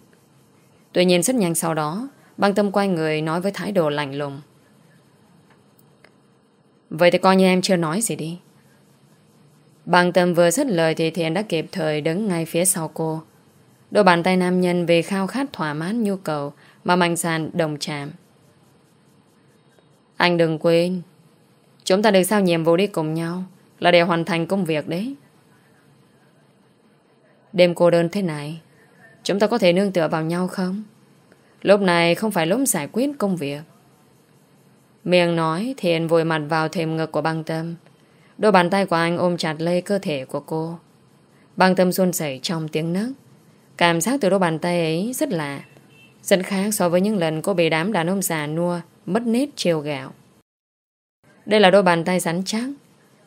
Tuy nhiên rất nhanh sau đó, băng tâm quay người nói với thái độ lạnh lùng. Vậy thì coi như em chưa nói gì đi. Bằng tâm vừa dứt lời thì Thiện đã kịp thời đứng ngay phía sau cô. Đôi bàn tay nam nhân vì khao khát thỏa mãn nhu cầu mà mạnh sàn đồng chạm. Anh đừng quên, chúng ta được sao nhiệm vụ đi cùng nhau là để hoàn thành công việc đấy. Đêm cô đơn thế này, chúng ta có thể nương tựa vào nhau không? Lúc này không phải lúc giải quyết công việc. Miệng nói, Thiện vội mặt vào thềm ngực của băng tâm. Đôi bàn tay của anh ôm chặt lấy cơ thể của cô. Băng tâm xuân sẩy trong tiếng nấc. Cảm giác từ đôi bàn tay ấy rất lạ. Rất khác so với những lần cô bị đám đàn ông già nua, mất nết chiều gạo. Đây là đôi bàn tay rắn chắc.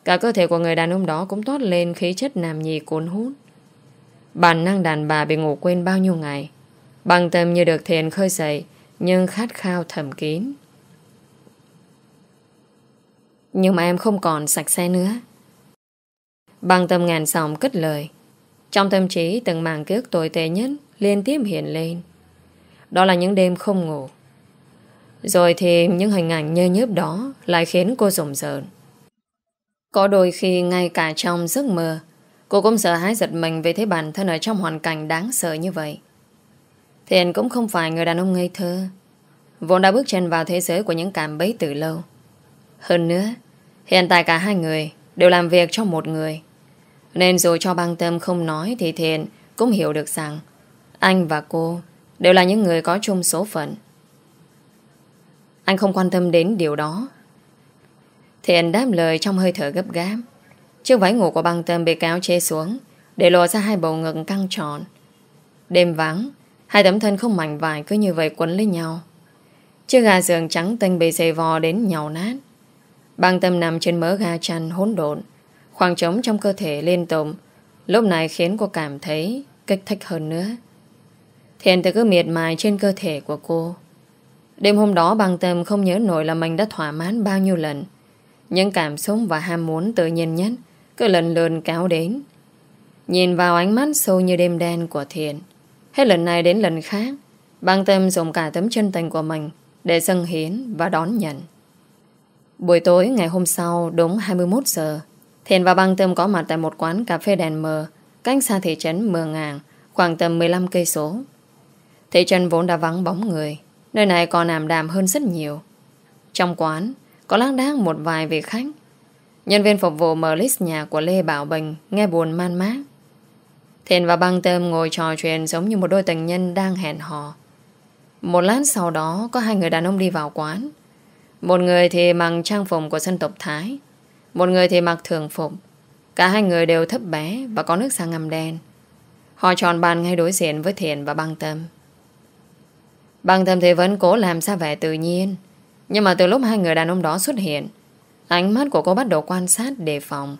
Cả cơ thể của người đàn ông đó cũng toát lên khí chất nam nhì cuốn hút. Bản năng đàn bà bị ngủ quên bao nhiêu ngày. Bằng tâm như được thiền khơi dậy, nhưng khát khao thầm kín. Nhưng mà em không còn sạch sẽ nữa. Bằng tâm ngàn sòng cất lời. Trong tâm trí từng màng ký ức tồi tệ nhất liên tiếp hiện lên. Đó là những đêm không ngủ. Rồi thì những hình ảnh nhơ nhớp đó lại khiến cô rùng rợn. Có đôi khi ngay cả trong giấc mơ, cô cũng sợ hãi giật mình về thấy bản thân ở trong hoàn cảnh đáng sợ như vậy. Thiện cũng không phải người đàn ông ngây thơ. Vốn đã bước chân vào thế giới của những cảm bấy từ lâu. Hơn nữa, hiện tại cả hai người đều làm việc cho một người. Nên dù cho băng tâm không nói thì Thiện cũng hiểu được rằng anh và cô đều là những người có chung số phận. Anh không quan tâm đến điều đó. Thiện đáp lời trong hơi thở gấp gáp. Chiếc váy ngủ của băng tâm bị cáo chê xuống để lộ ra hai bầu ngực căng tròn. Đêm vắng, hai tấm thân không mảnh vải cứ như vậy quấn lấy nhau. Chiếc gà giường trắng tinh bị dày vò đến nhàu nát. Băng tâm nằm trên mớ ga chăn hỗn độn Khoảng trống trong cơ thể liên tục Lúc này khiến cô cảm thấy Kích thích hơn nữa Thiện từ cứ miệt mài trên cơ thể của cô Đêm hôm đó băng tâm không nhớ nổi là mình đã thỏa mãn bao nhiêu lần Những cảm xúc và ham muốn tự nhiên nhất cứ lần lượt kéo đến. Nhìn vào ánh mắt sâu như đêm đen của Thiện. Hết lần này đến lần khác, băng tâm dùng cả tấm chân tình của mình để dâng hiến và đón nhận. Buổi tối ngày hôm sau đúng 21 giờ, Thiện và băng tâm có mặt tại một quán cà phê đèn mờ cách xa thị trấn Mường Ngàng khoảng tầm 15 cây số. Thị trấn vốn đã vắng bóng người, nơi này còn ảm đạm hơn rất nhiều. Trong quán, có lác đác một vài vị khách. Nhân viên phục vụ mở list nhà của Lê Bảo Bình nghe buồn man mác. Thiện và băng tôm ngồi trò chuyện giống như một đôi tình nhân đang hẹn hò. Một lát sau đó có hai người đàn ông đi vào quán. Một người thì mặc trang phục của dân tộc Thái. Một người thì mặc thường phục. Cả hai người đều thấp bé và có nước sang ngầm đen. Họ tròn bàn ngay đối diện với Thiện và băng tâm. Băng tâm thì vẫn cố làm ra vẻ tự nhiên. Nhưng mà từ lúc hai người đàn ông đó xuất hiện, ánh mắt của cô bắt đầu quan sát đề phòng.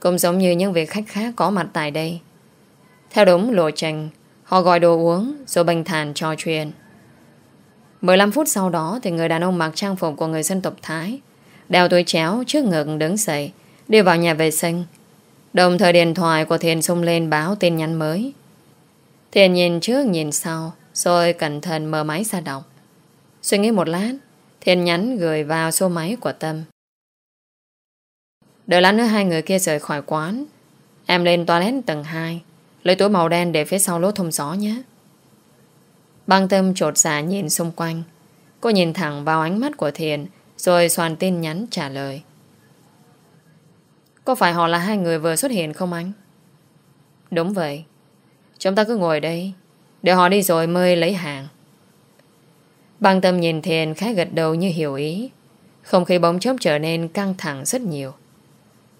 Cũng giống như những vị khách khác có mặt tại đây. Theo đúng lộ trình, họ gọi đồ uống rồi bình thản trò chuyện. 15 phút sau đó thì người đàn ông mặc trang phục của người dân tộc Thái đeo túi chéo trước ngực đứng dậy, đi vào nhà vệ sinh. Đồng thời điện thoại của Thiền xung lên báo tin nhắn mới. Thiền nhìn trước nhìn sau, rồi cẩn thận mở máy ra đọc. Suy nghĩ một lát, Thiền nhắn gửi vào số máy của Tâm. Đợi lát nữa hai người kia rời khỏi quán. Em lên toilet tầng 2 lấy túi màu đen để phía sau lỗ thông gió nhé. Băng tâm trột dạ nhìn xung quanh. Cô nhìn thẳng vào ánh mắt của Thiền rồi soàn tin nhắn trả lời. Có phải họ là hai người vừa xuất hiện không anh? Đúng vậy. Chúng ta cứ ngồi đây để họ đi rồi mới lấy hàng. Băng tâm nhìn Thiền khá gật đầu như hiểu ý. Không khí bóng chốc trở nên căng thẳng rất nhiều.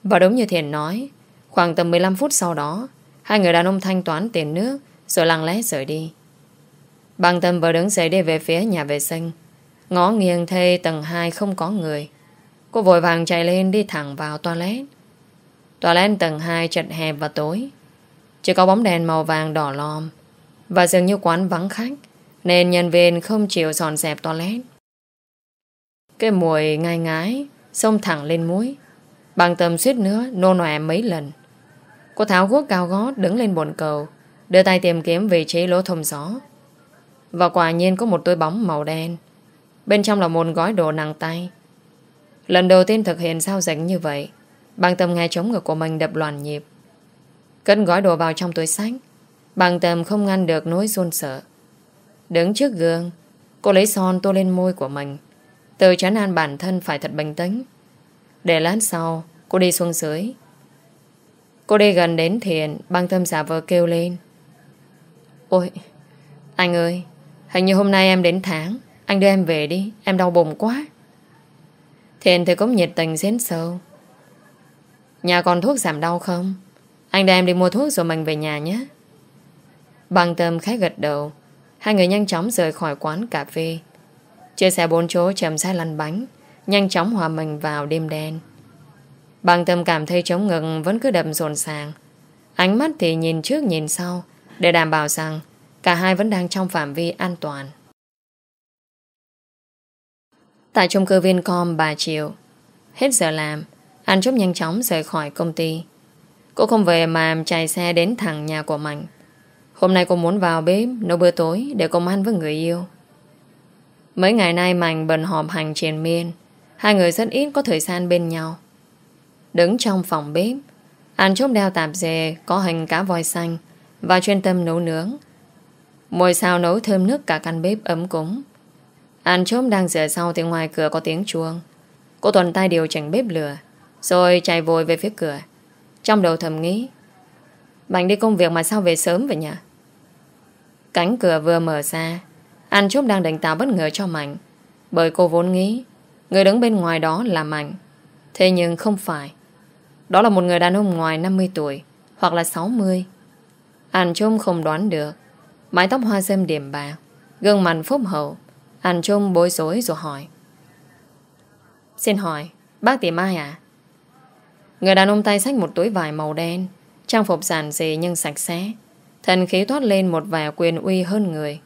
Và đúng như Thiền nói, khoảng tầm 15 phút sau đó, hai người đàn ông thanh toán tiền nước rồi lặng lẽ rời đi bằng tâm vừa đứng dậy đi về phía nhà vệ sinh. Ngó nghiêng thê tầng 2 không có người. Cô vội vàng chạy lên đi thẳng vào toilet. Toilet tầng 2 chật hẹp và tối. Chỉ có bóng đèn màu vàng đỏ lòm. Và dường như quán vắng khách. Nên nhân viên không chịu dọn dẹp toilet. Cái mùi ngai ngái, xông thẳng lên mũi. Bằng tâm suýt nữa, nô nòe mấy lần. Cô tháo guốc cao gót đứng lên bồn cầu, đưa tay tìm kiếm vị trí lỗ thông gió. Và quả nhiên có một túi bóng màu đen. Bên trong là một gói đồ nặng tay. Lần đầu tiên thực hiện sao dịch như vậy, Bằng tâm nghe chống ngực của mình đập loạn nhịp. Cất gói đồ vào trong túi sách, Bằng tâm không ngăn được nỗi run sợ. Đứng trước gương, Cô lấy son tô lên môi của mình Từ chán an bản thân phải thật bình tĩnh. Để lát sau, Cô đi xuống dưới. Cô đi gần đến thiền Bằng tâm giả vờ kêu lên. Ôi, Anh ơi Hình như hôm nay em đến tháng Anh đưa em về đi. Em đau bụng quá. Thiện thì cũng nhiệt tình xến sâu Nhà còn thuốc giảm đau không? Anh đưa em đi mua thuốc rồi mình về nhà nhé. Bằng tâm khá gật đầu. Hai người nhanh chóng rời khỏi quán cà phê. Chia xe bốn chỗ chầm xe lăn bánh, Nhanh chóng hòa mình vào đêm đen. Bằng tâm cảm thấy trống ngực Vẫn cứ đậm rộn sàng Ánh mắt thì nhìn trước nhìn sau, Để đảm bảo rằng Cả hai vẫn đang trong phạm vi an toàn. Tại chung cư Vincom, bà Triệu Hết giờ làm Anh Trúc nhanh chóng rời khỏi công ty. Cô không về mà chạy xe đến thẳng nhà của Mạnh. Hôm nay cô muốn vào bếp Nấu bữa tối để cùng ăn với người yêu. Mấy ngày nay Mạnh bận họp hành triền miên, Hai người rất ít có thời gian bên nhau. Đứng trong phòng bếp Anh Trúc đeo tạp dề Có hình cá voi xanh Và chuyên tâm nấu nướng. Mùi sao nấu thơm nước cả căn bếp ấm cúng. An chốm đang rửa sau thì ngoài cửa có tiếng chuông. Cô tuần tay điều chỉnh bếp lửa, Rồi chạy vội về phía cửa. Trong đầu thầm nghĩ Bạn đi công việc mà sao về sớm vậy nhỉ? Cánh cửa vừa mở ra, an chốm đang định tạo bất ngờ cho Mạnh, Bởi cô vốn nghĩ Người đứng bên ngoài đó là Mạnh. Thế nhưng không phải. Đó là một người đàn ông ngoài 50 tuổi Hoặc là 60 an chôm không đoán được. Mái tóc hoa dâm điểm bạc Gương mặt phúc hậu Anh Trung bối rối rồi hỏi Xin hỏi, Bác tìm ai à Người đàn ông tay xách một túi vải màu đen, Trang phục giản dị nhưng sạch sẽ, Thần khí thoát lên một vẻ quyền uy hơn người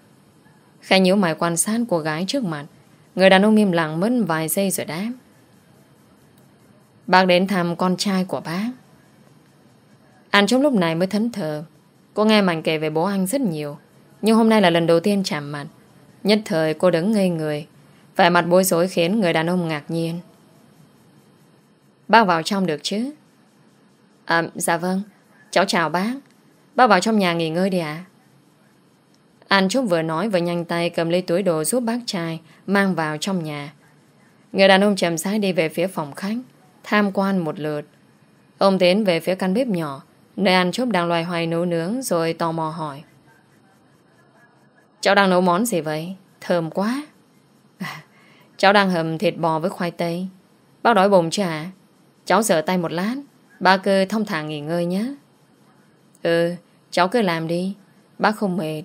Khẽ nhíu mày quan sát cô gái trước mặt, Người đàn ông im lặng mất vài giây rồi đáp Bác đến thăm con trai của bác. Anh trong lúc này mới thấn thờ. Cô nghe Mạnh kể về bố anh rất nhiều. Nhưng hôm nay là lần đầu tiên chạm mặt. Nhất thời cô đứng ngây người. Vẻ mặt bối rối khiến người đàn ông ngạc nhiên. Bác vào trong được chứ? À, dạ vâng. Cháu chào bác. Bác vào trong nhà nghỉ ngơi đi ạ. À? Anh Trúc vừa nói vừa nhanh tay cầm lấy túi đồ giúp bác trai mang vào trong nhà. Người đàn ông chậm rãi đi về phía phòng khách, tham quan một lượt. Ông tiến về phía căn bếp nhỏ, nơi anh Trúc đang loài hoài nấu nướng rồi tò mò hỏi. Cháu đang nấu món gì vậy? Thơm quá. À, cháu đang hầm thịt bò với khoai tây. Bác đói bụng chưa à Cháu rửa tay một lát, ba cứ thông thả nghỉ ngơi nhé. Ừ, cháu cứ làm đi. Bác không mệt.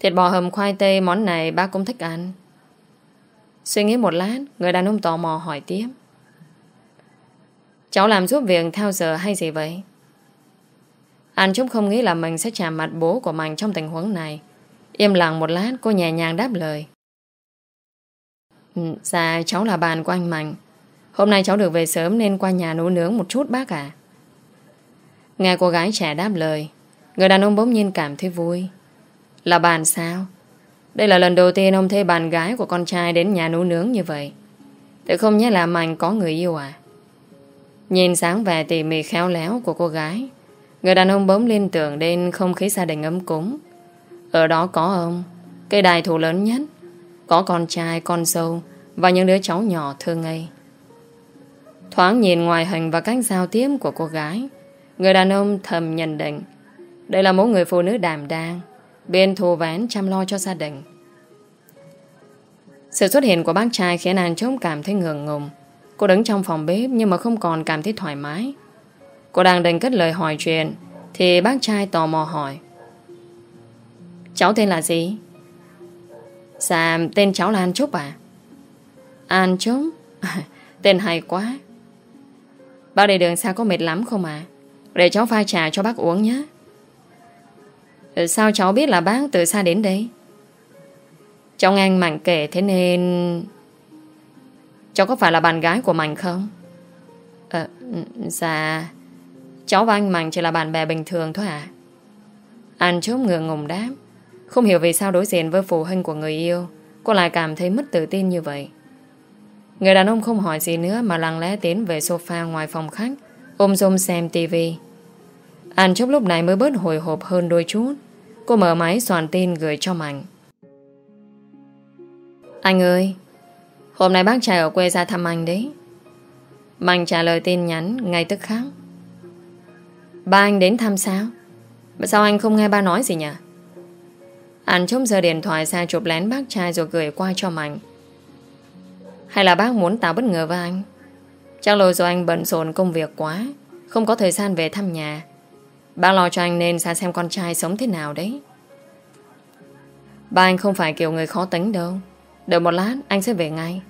Thịt bò hầm khoai tây món này bác cũng thích ăn. Suy nghĩ một lát, người đàn ông tò mò hỏi tiếp. Cháu làm giúp việc theo giờ hay gì vậy? Anh chúng không nghĩ là mình sẽ chạm mặt bố của mình trong tình huống này. Im lặng một lát, cô nhẹ nhàng đáp lời. Ừ, dạ, cháu là bạn của anh Mạnh. Hôm nay cháu được về sớm nên qua nhà nấu nướng một chút bác ạ. Nghe cô gái trẻ đáp lời, người đàn ông bỗng nhiên cảm thấy vui. Là bạn sao? Đây là lần đầu tiên ông thấy bạn gái của con trai đến nhà nấu nướng như vậy. Tự không nhớ là Mạnh có người yêu à? Nhìn sáng vẻ tỉ mỉ khéo léo của cô gái, người đàn ông bỗng liên tưởng đến không khí gia đình ấm cúng. Ở đó có ông, cây đài thủ lớn nhất, có con trai, con dâu và những đứa cháu nhỏ thơ ngây. Thoáng nhìn ngoài hình và cách giao tiếp của cô gái, người đàn ông thầm nhận định đây là một người phụ nữ đảm đang, bên thù ván chăm lo cho gia đình. Sự xuất hiện của bác trai khiến An Trúc cảm thấy ngượng ngùng. Cô đứng trong phòng bếp nhưng mà không còn cảm thấy thoải mái. Cô đang định cất lời hỏi chuyện thì bác trai tò mò hỏi. Cháu tên là gì? Dạ, tên cháu là An Trúc à? An Trúc? *laughs* tên hay quá. Bác đi đường xa có mệt lắm không à? Để cháu pha trà cho bác uống nhé. Ừ, sao cháu biết là bác từ xa đến đây? Trong anh Mạnh kể thế nên... Cháu có phải là bạn gái của Mạnh không? Ờ, dạ... Cháu và anh Mạnh chỉ là bạn bè bình thường thôi à? Anh chốt ngượng ngùng đáp. Không hiểu vì sao đối diện với phụ huynh của người yêu, Cô lại cảm thấy mất tự tin như vậy. Người đàn ông không hỏi gì nữa Mà lặng lẽ tiến về sofa ngoài phòng khách, Ôm rôm xem tivi Anh chốc lúc này mới bớt hồi hộp hơn đôi chút. Cô mở máy soạn tin gửi cho Mạnh. Anh ơi, Hôm nay bác trai ở quê ra thăm anh đấy. Mạnh trả lời tin nhắn ngay tức khắc. Ba anh đến thăm sao? Sao anh không nghe ba nói gì nhỉ? Anh chống giờ điện thoại ra chụp lén bác trai rồi gửi qua cho Mạnh. Hay là bác muốn tạo bất ngờ với anh? Chắc lâu rồi anh bận rộn công việc quá, Không có thời gian về thăm nhà. Bác lo cho anh nên ra xem con trai sống thế nào đấy. Ba anh không phải kiểu người khó tính đâu. Đợi một lát, anh sẽ về ngay.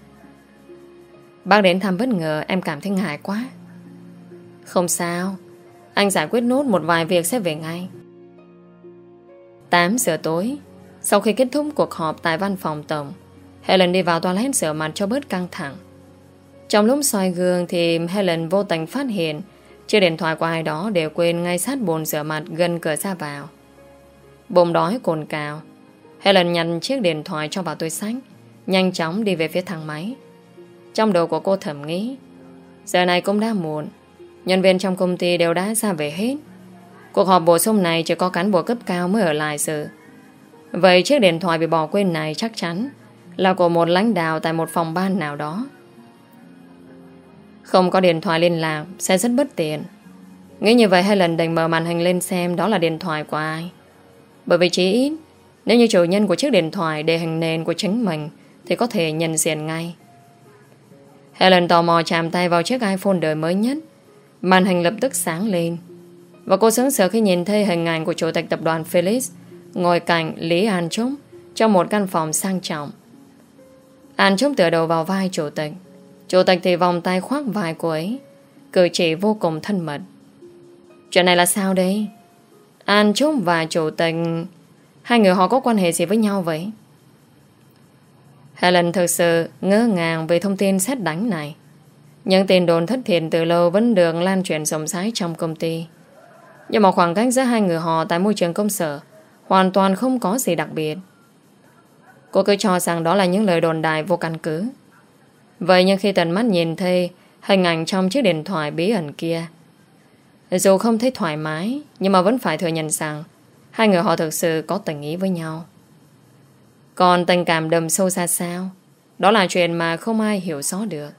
Bác đến thăm bất ngờ, Em cảm thấy ngại quá. Không sao. Anh giải quyết nốt một vài việc sẽ về ngay. 8 giờ tối sau khi kết thúc cuộc họp tại văn phòng tổng, Helen đi vào toilet rửa mặt cho bớt căng thẳng. Trong lúc soi gương Thì Helen vô tình phát hiện Chiếc điện thoại của ai đó đều quên ngay sát bồn rửa mặt gần cửa ra vào. Bụng đói cồn cào, Helen nhặt chiếc điện thoại cho vào túi sách Nhanh chóng đi về phía thang máy. Trong đầu của cô thầm nghĩ, Giờ này cũng đã muộn, Nhân viên trong công ty đều đã ra về hết. Cuộc họp bổ sung này chỉ có cán bộ cấp cao mới ở lại sự. Vậy chiếc điện thoại bị bỏ quên này chắc chắn là của một lãnh đạo tại một phòng ban nào đó. Không có điện thoại liên lạc sẽ rất bất tiện. Nghĩ như vậy hai lần đành mở màn hình lên xem đó là điện thoại của ai. Bởi vì chỉ ít, nếu như chủ nhân của chiếc điện thoại để hình nền của chính mình thì có thể nhận diện ngay. Helen tò mò chạm tay vào chiếc iPhone đời mới nhất. Màn hình lập tức sáng lên. Và cô sướng sở khi nhìn thấy hình ảnh của chủ tịch tập đoàn Felix ngồi cạnh Lý An Trúc trong một căn phòng sang trọng. An Trúc tựa đầu vào vai chủ tịch. Chủ tịch thì vòng tay khoác vai cô ấy, cử chỉ vô cùng thân mật. Chuyện này là sao đây? An Trúc và chủ tịch... Hai người họ có quan hệ gì với nhau vậy? Helen thực sự ngỡ ngàng về thông tin xét đánh này. Những tin đồn thất thiệt từ lâu vẫn được lan truyền rộng rãi trong công ty. Nhưng mà khoảng cách giữa hai người họ tại môi trường công sở hoàn toàn không có gì đặc biệt. Cô cứ cho rằng đó là những lời đồn đại vô căn cứ. Vậy nhưng khi tận mắt nhìn thấy hình ảnh trong chiếc điện thoại bí ẩn kia, dù không thấy thoải mái, nhưng mà vẫn phải thừa nhận rằng hai người họ thực sự có tình ý với nhau. Còn tình cảm đầm sâu xa sao, đó là chuyện mà không ai hiểu rõ được.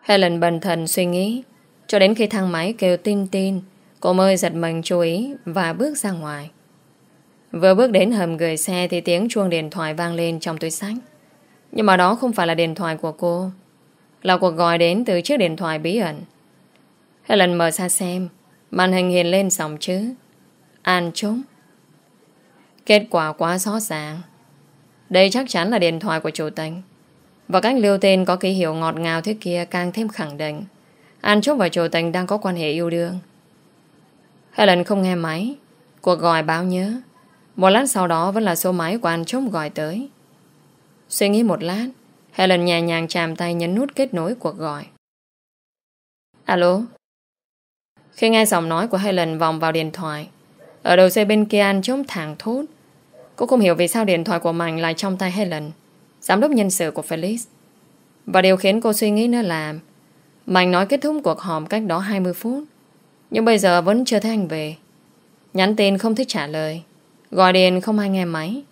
Helen bần thần suy nghĩ, cho đến khi thang máy kêu tin tin, cô mới giật mình chú ý và bước ra ngoài. Vừa bước đến hầm gửi xe thì tiếng chuông điện thoại vang lên trong túi sách. Nhưng mà đó không phải là điện thoại của cô, là cuộc gọi đến từ chiếc điện thoại bí ẩn. Helen mở ra xem, màn hình hiện lên dòng chữ An trúng. Kết quả quá rõ ràng. Đây chắc chắn là điện thoại của chủ tịch. Và cách lưu tên có ký hiệu ngọt ngào thế kia càng thêm khẳng định An Trúc và chủ tịch đang có quan hệ yêu đương. Helen không nghe máy. Cuộc gọi báo nhớ. Một lát sau đó vẫn là số máy của anh chống gọi tới. Suy nghĩ một lát, Helen nhẹ nhàng chạm tay nhấn nút kết nối cuộc gọi. Alo? Khi nghe giọng nói của Helen vòng vào điện thoại, ở đầu dây bên kia anh chống thẳng thốt. Cô không hiểu vì sao điện thoại của mình lại trong tay Helen, giám đốc nhân sự của Felix. Và điều khiến cô suy nghĩ nữa là mình nói kết thúc cuộc họp cách đó 20 phút nhưng bây giờ vẫn chưa thấy anh về. Nhắn tin không thích trả lời. Gọi điện không ai nghe máy.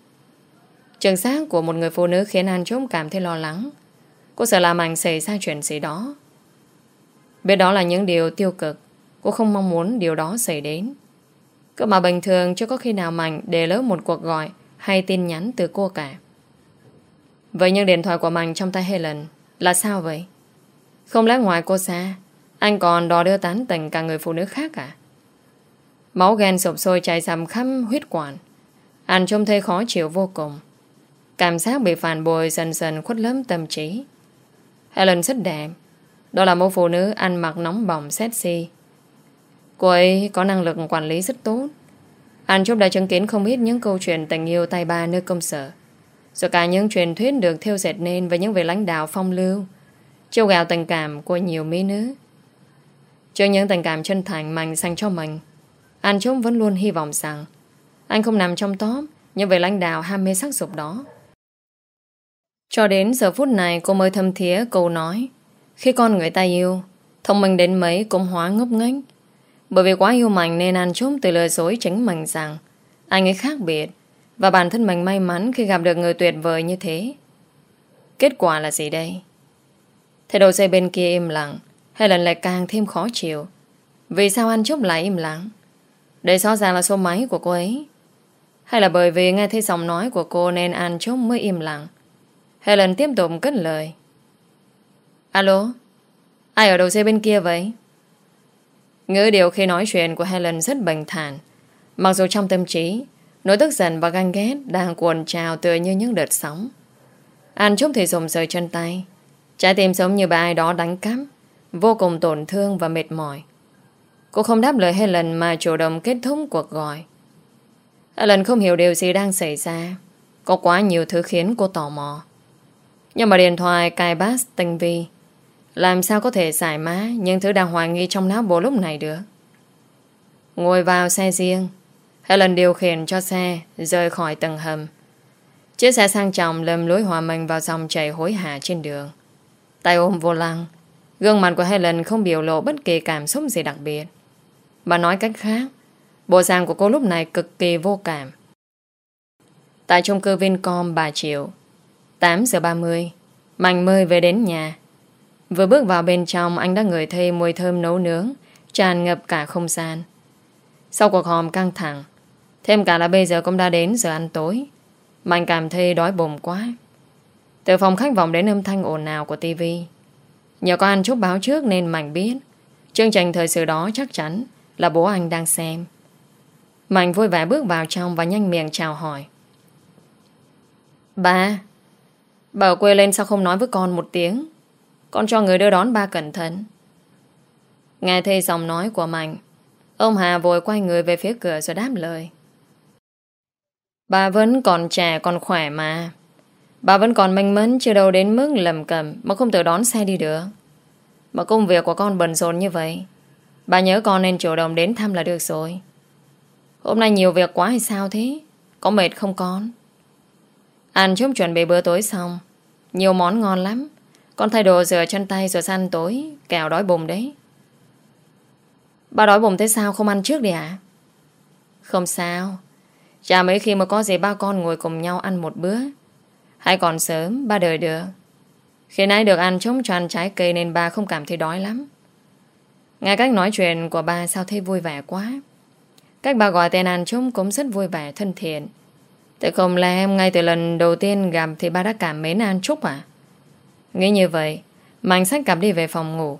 Trường xác của một người phụ nữ khiến An Trúc cảm thấy lo lắng. Cô sợ làm ảnh xảy ra chuyện gì đó. Biết đó là những điều tiêu cực. Cô không mong muốn điều đó xảy đến. Cơ mà bình thường chưa có khi nào Mạnh để lỡ một cuộc gọi hay tin nhắn từ cô cả. Vậy nhưng điện thoại của Mạnh trong tay Helen là sao vậy? Không lẽ ngoài cô xa anh còn đò đưa tán tình cả người phụ nữ khác à? Máu ghen sụp sôi chạy sầm khắp huyết quản. Anh trông thấy khó chịu vô cùng. Cảm giác bị phản bội dần dần khuất lấm tâm trí. Helen rất đẹp. Đó là một phụ nữ ăn mặc nóng bỏng sexy. Cô ấy có năng lực quản lý rất tốt. Anh Trúc đã chứng kiến không ít những câu chuyện tình yêu tay ba nơi công sở. Rồi cả những truyền thuyết được theo dệt nên với những vị lãnh đạo phong lưu. Chiêu gạo tình cảm của nhiều mỹ nữ. Trước những tình cảm chân thành mạnh dành cho mình, Anh chúng vẫn luôn hy vọng rằng Anh không nằm trong top Nhưng về lãnh đạo ham mê sắc dục đó. Cho đến giờ phút này, Cô mới thâm thía câu nói, Khi con người ta yêu, Thông minh đến mấy cũng hóa ngốc nghếch. Bởi vì quá yêu Mạnh nên anh chúng từ lời dối chính mình rằng Anh ấy khác biệt Và bản thân mình may mắn khi gặp được người tuyệt vời như thế. Kết quả là gì đây? Thế đầu dây bên kia im lặng Helen lại càng thêm khó chịu? Vì sao anh chốc lại im lặng? Đây rõ ràng là số máy của cô ấy. Hay là bởi vì nghe thấy giọng nói của cô Nên anh chốc mới im lặng? Helen tiếp tục cất lời? Alo? Ai ở đầu dây bên kia vậy? Ngữ điệu khi nói chuyện của Helen rất bình thản. Mặc dù trong tâm trí, Nỗi tức giận và ganh ghét Đang cuồn trào tựa như những đợt sóng. Anh chốc thì dùng rời chân tay. Trái tim giống như bà ai đó đánh cắp. Vô cùng tổn thương và mệt mỏi. Cô không đáp lời Helen Mà chủ động kết thúc cuộc gọi. Helen không hiểu điều gì đang xảy ra. Có quá nhiều thứ khiến cô tò mò. Nhưng mà điện thoại cài bass tinh vi. Làm sao có thể giải mã Những thứ đang hoài nghi trong não bộ lúc này được? Ngồi vào xe riêng. Helen điều khiển cho xe Rời khỏi tầng hầm. Chiếc xe sang trọng lầm lối hòa mình vào dòng chảy hối hả trên đường. Tay ôm vô lăng. Gương mặt của Helen không biểu lộ bất kỳ cảm xúc gì đặc biệt. Bà nói cách khác, Bộ dạng của cô lúc này cực kỳ vô cảm. Tại chung cư Vincom, bà Triệu 8 giờ 30 Mạnh mơi về đến nhà. Vừa bước vào bên trong, Anh đã ngửi thấy mùi thơm nấu nướng, Tràn ngập cả không gian. Sau cuộc họp căng thẳng, Thêm cả là bây giờ cũng đã đến giờ ăn tối. Mạnh cảm thấy đói bụng quá. Từ phòng khách vọng đến âm thanh ồn ào của tivi Nhờ có anh chút báo trước nên Mạnh biết. Chương trình thời sự đó chắc chắn Là bố anh đang xem. Mạnh vui vẻ bước vào trong Và nhanh miệng chào hỏi. Ba Bà ở quê lên sao không nói với con một tiếng? Con cho người đưa đón ba cẩn thận. Nghe thấy giọng nói của Mạnh, Ông Hà vội quay người về phía cửa rồi đáp lời. Bà vẫn còn trẻ còn khỏe mà. Bà vẫn còn manh mẫn Chưa đâu đến mức lầm cầm Mà không tự đón xe đi được. Mà công việc của con bận rộn như vậy, Bà nhớ con nên chủ động đến thăm là được rồi. Hôm nay nhiều việc quá hay sao thế? Có mệt không con? Ăn chúc chuẩn bị bữa tối xong. Nhiều món ngon lắm. Con thay đồ rửa chân tay rồi ăn tối, Kẻo đói bụng đấy. Bà đói bụng thế sao không ăn trước đi ạ? Không sao. Chả mấy khi mà có gì ba con ngồi cùng nhau ăn một bữa hay còn sớm, ba đợi được. Khi nãy được ăn trống tròn trái cây Nên ba không cảm thấy đói lắm. Nghe cách nói chuyện của ba sao thấy vui vẻ quá. Cách bà gọi tên ăn trống cũng rất vui vẻ, thân thiện. Thế không lẽ em ngay từ lần đầu tiên gặp Thì ba đã cảm mến An Trúc à? Nghĩ như vậy Mạnh sách cặp đi về phòng ngủ.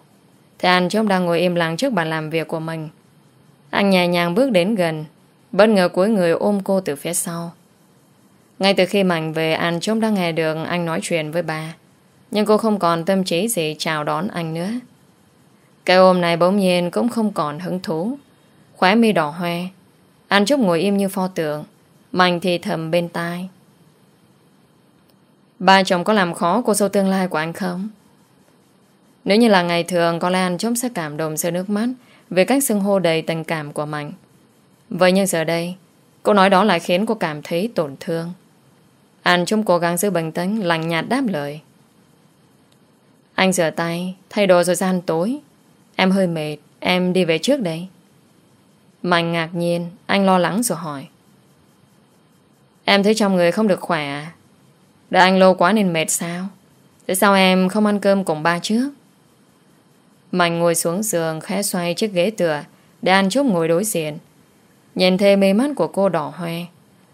Thì An Trúc đang ngồi im lặng trước bàn làm việc của mình. Anh nhẹ nhàng bước đến gần, Bất ngờ cuối người ôm cô từ phía sau. Ngay từ khi Mạnh về An Trúc đã nghe được anh nói chuyện với bà. Nhưng cô không còn tâm trí gì chào đón anh nữa. Cái ôm này bỗng nhiên cũng không còn hứng thú. Khóe mi đỏ hoe. An Trúc ngồi im như pho tượng. Mạnh thì thầm bên tai. Ba chồng có làm khó cô sâu tương lai của anh không? Nếu như là ngày thường, Có lẽ anh Trúc sẽ cảm động rơi nước mắt Về cách xưng hô đầy tình cảm của Mạnh Vậy nhưng giờ đây Cô nói đó lại khiến cô cảm thấy tổn thương. Anh Trung cố gắng giữ bình tĩnh Lành nhạt đáp lời. Anh rửa tay, Thay đồ rồi ra ăn tối. Em hơi mệt, Em đi về trước đây. Mạnh ngạc nhiên, Anh lo lắng rồi hỏi. Em thấy trong người không được khỏe à? Đợi anh lâu quá nên mệt sao? Tại sao em không ăn cơm cùng ba trước? Mạnh ngồi xuống giường, Khẽ xoay chiếc ghế tựa, Để ăn chút ngồi đối diện. Nhìn thê mê mắt của cô đỏ hoe,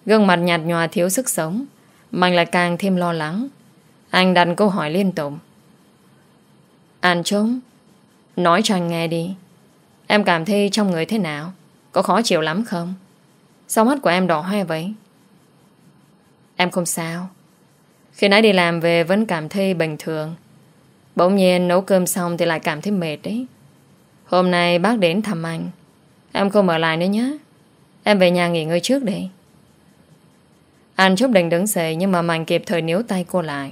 Gương mặt nhạt nhòa thiếu sức sống. Mạnh lại càng thêm lo lắng. Anh đặt câu hỏi liên tục. Anh trống Nói cho anh nghe đi. Em cảm thấy trong người thế nào? Có khó chịu lắm không? Sao mắt của em đỏ hoe vậy? Em không sao. Khi nãy đi làm về vẫn cảm thấy bình thường. Bỗng nhiên nấu cơm xong Thì lại cảm thấy mệt đấy. Hôm nay bác đến thăm anh. Em không ở lại nữa nhé. Em về nhà nghỉ ngơi trước đi anh Trúc định đứng dậy Nhưng mà Mạnh kịp thời níu tay cô lại.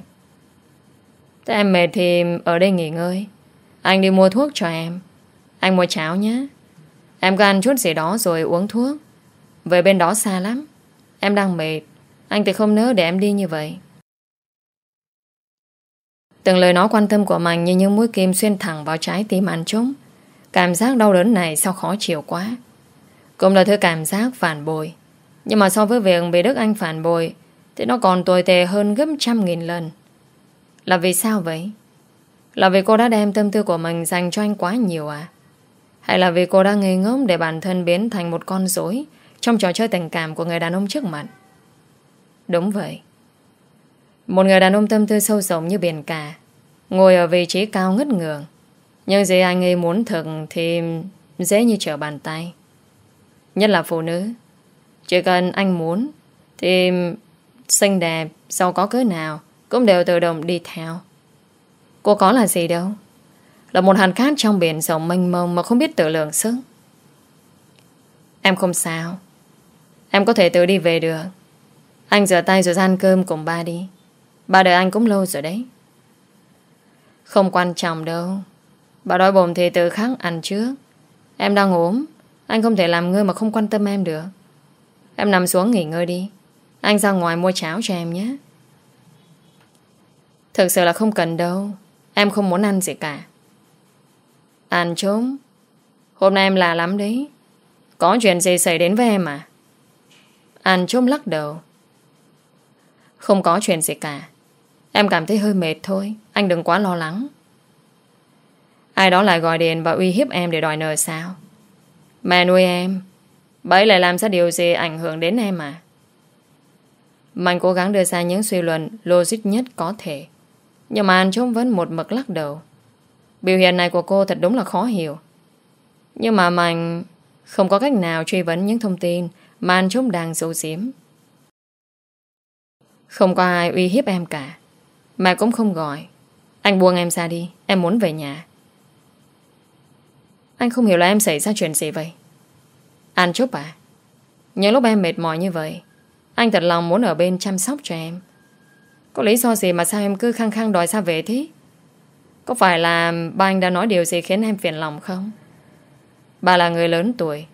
Thế em mệt thì Ở đây nghỉ ngơi. Anh đi mua thuốc cho em. Anh mua cháo nhé. Em có ăn chút gì đó rồi uống thuốc. Về bên đó xa lắm. Em đang mệt. Anh thì không nỡ để em đi như vậy. Từng lời nói quan tâm của Mạnh Như những mũi kim xuyên thẳng vào trái tim anh Trúc. Cảm giác đau đớn này sao khó chịu quá. Cũng là thứ cảm giác phản bội. Nhưng mà so với việc bị Đức Anh phản bội, Thì nó còn tồi tệ hơn gấp trăm nghìn lần Là vì sao vậy? Là vì cô đã đem tâm tư của mình dành cho anh quá nhiều à? Hay là vì cô đã ngây ngốc để bản thân biến thành một con rối trong trò chơi tình cảm của người đàn ông trước mặt? Đúng vậy. Một người đàn ông tâm tư sâu rộng như biển cả, ngồi ở vị trí cao ngất ngường. Nhưng gì anh ấy muốn thực thì dễ như trở bàn tay. Nhất là phụ nữ. Chỉ cần anh muốn thì xinh đẹp, giàu có cỡ nào cũng đều tự động đi theo. Cô có là gì đâu. Là một hàn cát trong biển rộng mênh mông Mà không biết tự lượng sức. Em không sao. Em có thể tự đi về được. Anh rửa tay rồi ăn cơm cùng ba đi. Ba đợi anh cũng lâu rồi đấy. Không quan trọng đâu. Bà đói bụng thì tự khắc ăn trước. Em đang ốm. Anh không thể làm ngơ mà không quan tâm em được. Em nằm xuống nghỉ ngơi đi. Anh ra ngoài mua cháo cho em nhé. Thực sự là không cần đâu. Em không muốn ăn gì cả. Anh trốn. Hôm nay em là lắm đấy. Có chuyện gì xảy đến với em à? Anh trốn lắc đầu. Không có chuyện gì cả. Em cảm thấy hơi mệt thôi. Anh đừng quá lo lắng. Ai đó lại gọi điện và uy hiếp em để đòi nợ sao? Mẹ nuôi em. Bấy lại làm ra điều gì ảnh hưởng đến em à? Mạnh cố gắng đưa ra những suy luận Logic nhất có thể. Nhưng mà anh trốn vẫn một mực lắc đầu. Biểu hiện này của cô thật đúng là khó hiểu. Nhưng mà Mạnh Không có cách nào truy vấn những thông tin Mà anh chúng đang giấu giếm. Không có ai uy hiếp em cả. Mà cũng không gọi. Anh buông em ra đi. Em muốn về nhà. Anh không hiểu là em xảy ra chuyện gì vậy. Anh chúc à Những lúc em mệt mỏi như vậy, Anh thật lòng muốn ở bên chăm sóc cho em. Có lý do gì mà sao em cứ khăng khăng đòi xa về thế? Có phải là ba anh đã nói điều gì khiến em phiền lòng không? Bà là người lớn tuổi.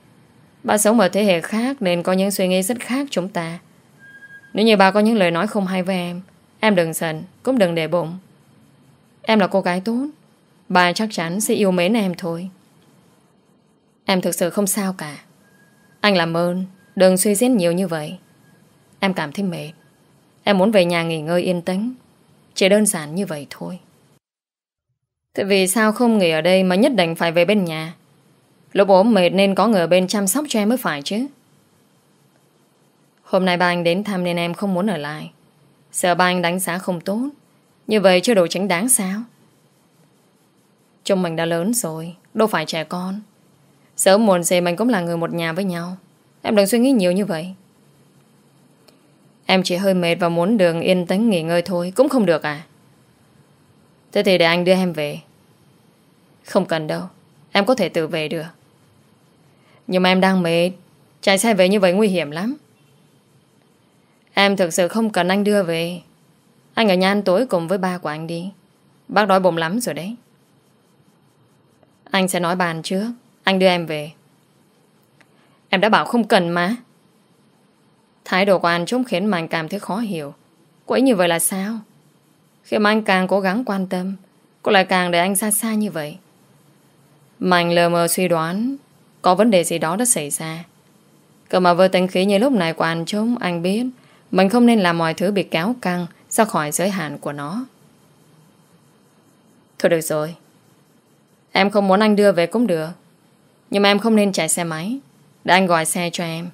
Bà sống ở thế hệ khác Nên có những suy nghĩ rất khác chúng ta. Nếu như bà có những lời nói không hay với em Em đừng giận, Cũng đừng để bụng. Em là cô gái tốt. Bà chắc chắn sẽ yêu mến em thôi. Em thực sự không sao cả. Anh làm ơn, Đừng suy diễn nhiều như vậy. Em cảm thấy mệt. Em muốn về nhà nghỉ ngơi yên tĩnh. Chỉ đơn giản như vậy thôi. Thế vì sao không nghỉ ở đây Mà nhất định phải về bên nhà? Lúc ốm mệt nên có người ở bên chăm sóc cho em mới phải chứ. Hôm nay ba anh đến thăm nên em không muốn ở lại. Sợ ba anh đánh giá không tốt. Như vậy chưa đủ tránh đáng sao? Chúng mình đã lớn rồi, Đâu phải trẻ con. Sớm muộn gì mình cũng là người một nhà với nhau. Em đừng suy nghĩ nhiều như vậy. Em chỉ hơi mệt và muốn đường yên tĩnh nghỉ ngơi thôi, Cũng không được à? Thế thì để anh đưa em về. Không cần đâu, Em có thể tự về được. Nhưng mà em đang mệt, Chạy xe về như vậy nguy hiểm lắm. Em thực sự không cần anh đưa về. Anh ở nhà ăn tối cùng với ba của anh đi. Bác đói bụng lắm rồi đấy. Anh sẽ nói bàn trước. Anh đưa em về. Em đã bảo không cần mà. Thái độ của anh chúng khiến Mạnh cảm thấy khó hiểu. Cô ấy như vậy là sao? Khi mà anh càng cố gắng quan tâm, Cô lại càng để anh xa xa như vậy. Mạnh lờ mờ suy đoán, Có vấn đề gì đó đã xảy ra. Cơ mà vừa tình khí như lúc này của anh chúng Anh biết Mình không nên làm mọi thứ bị kéo căng Ra khỏi giới hạn của nó. Thôi được rồi. Em không muốn anh đưa về cũng được. Nhưng mà em không nên chạy xe máy Để anh gọi xe cho em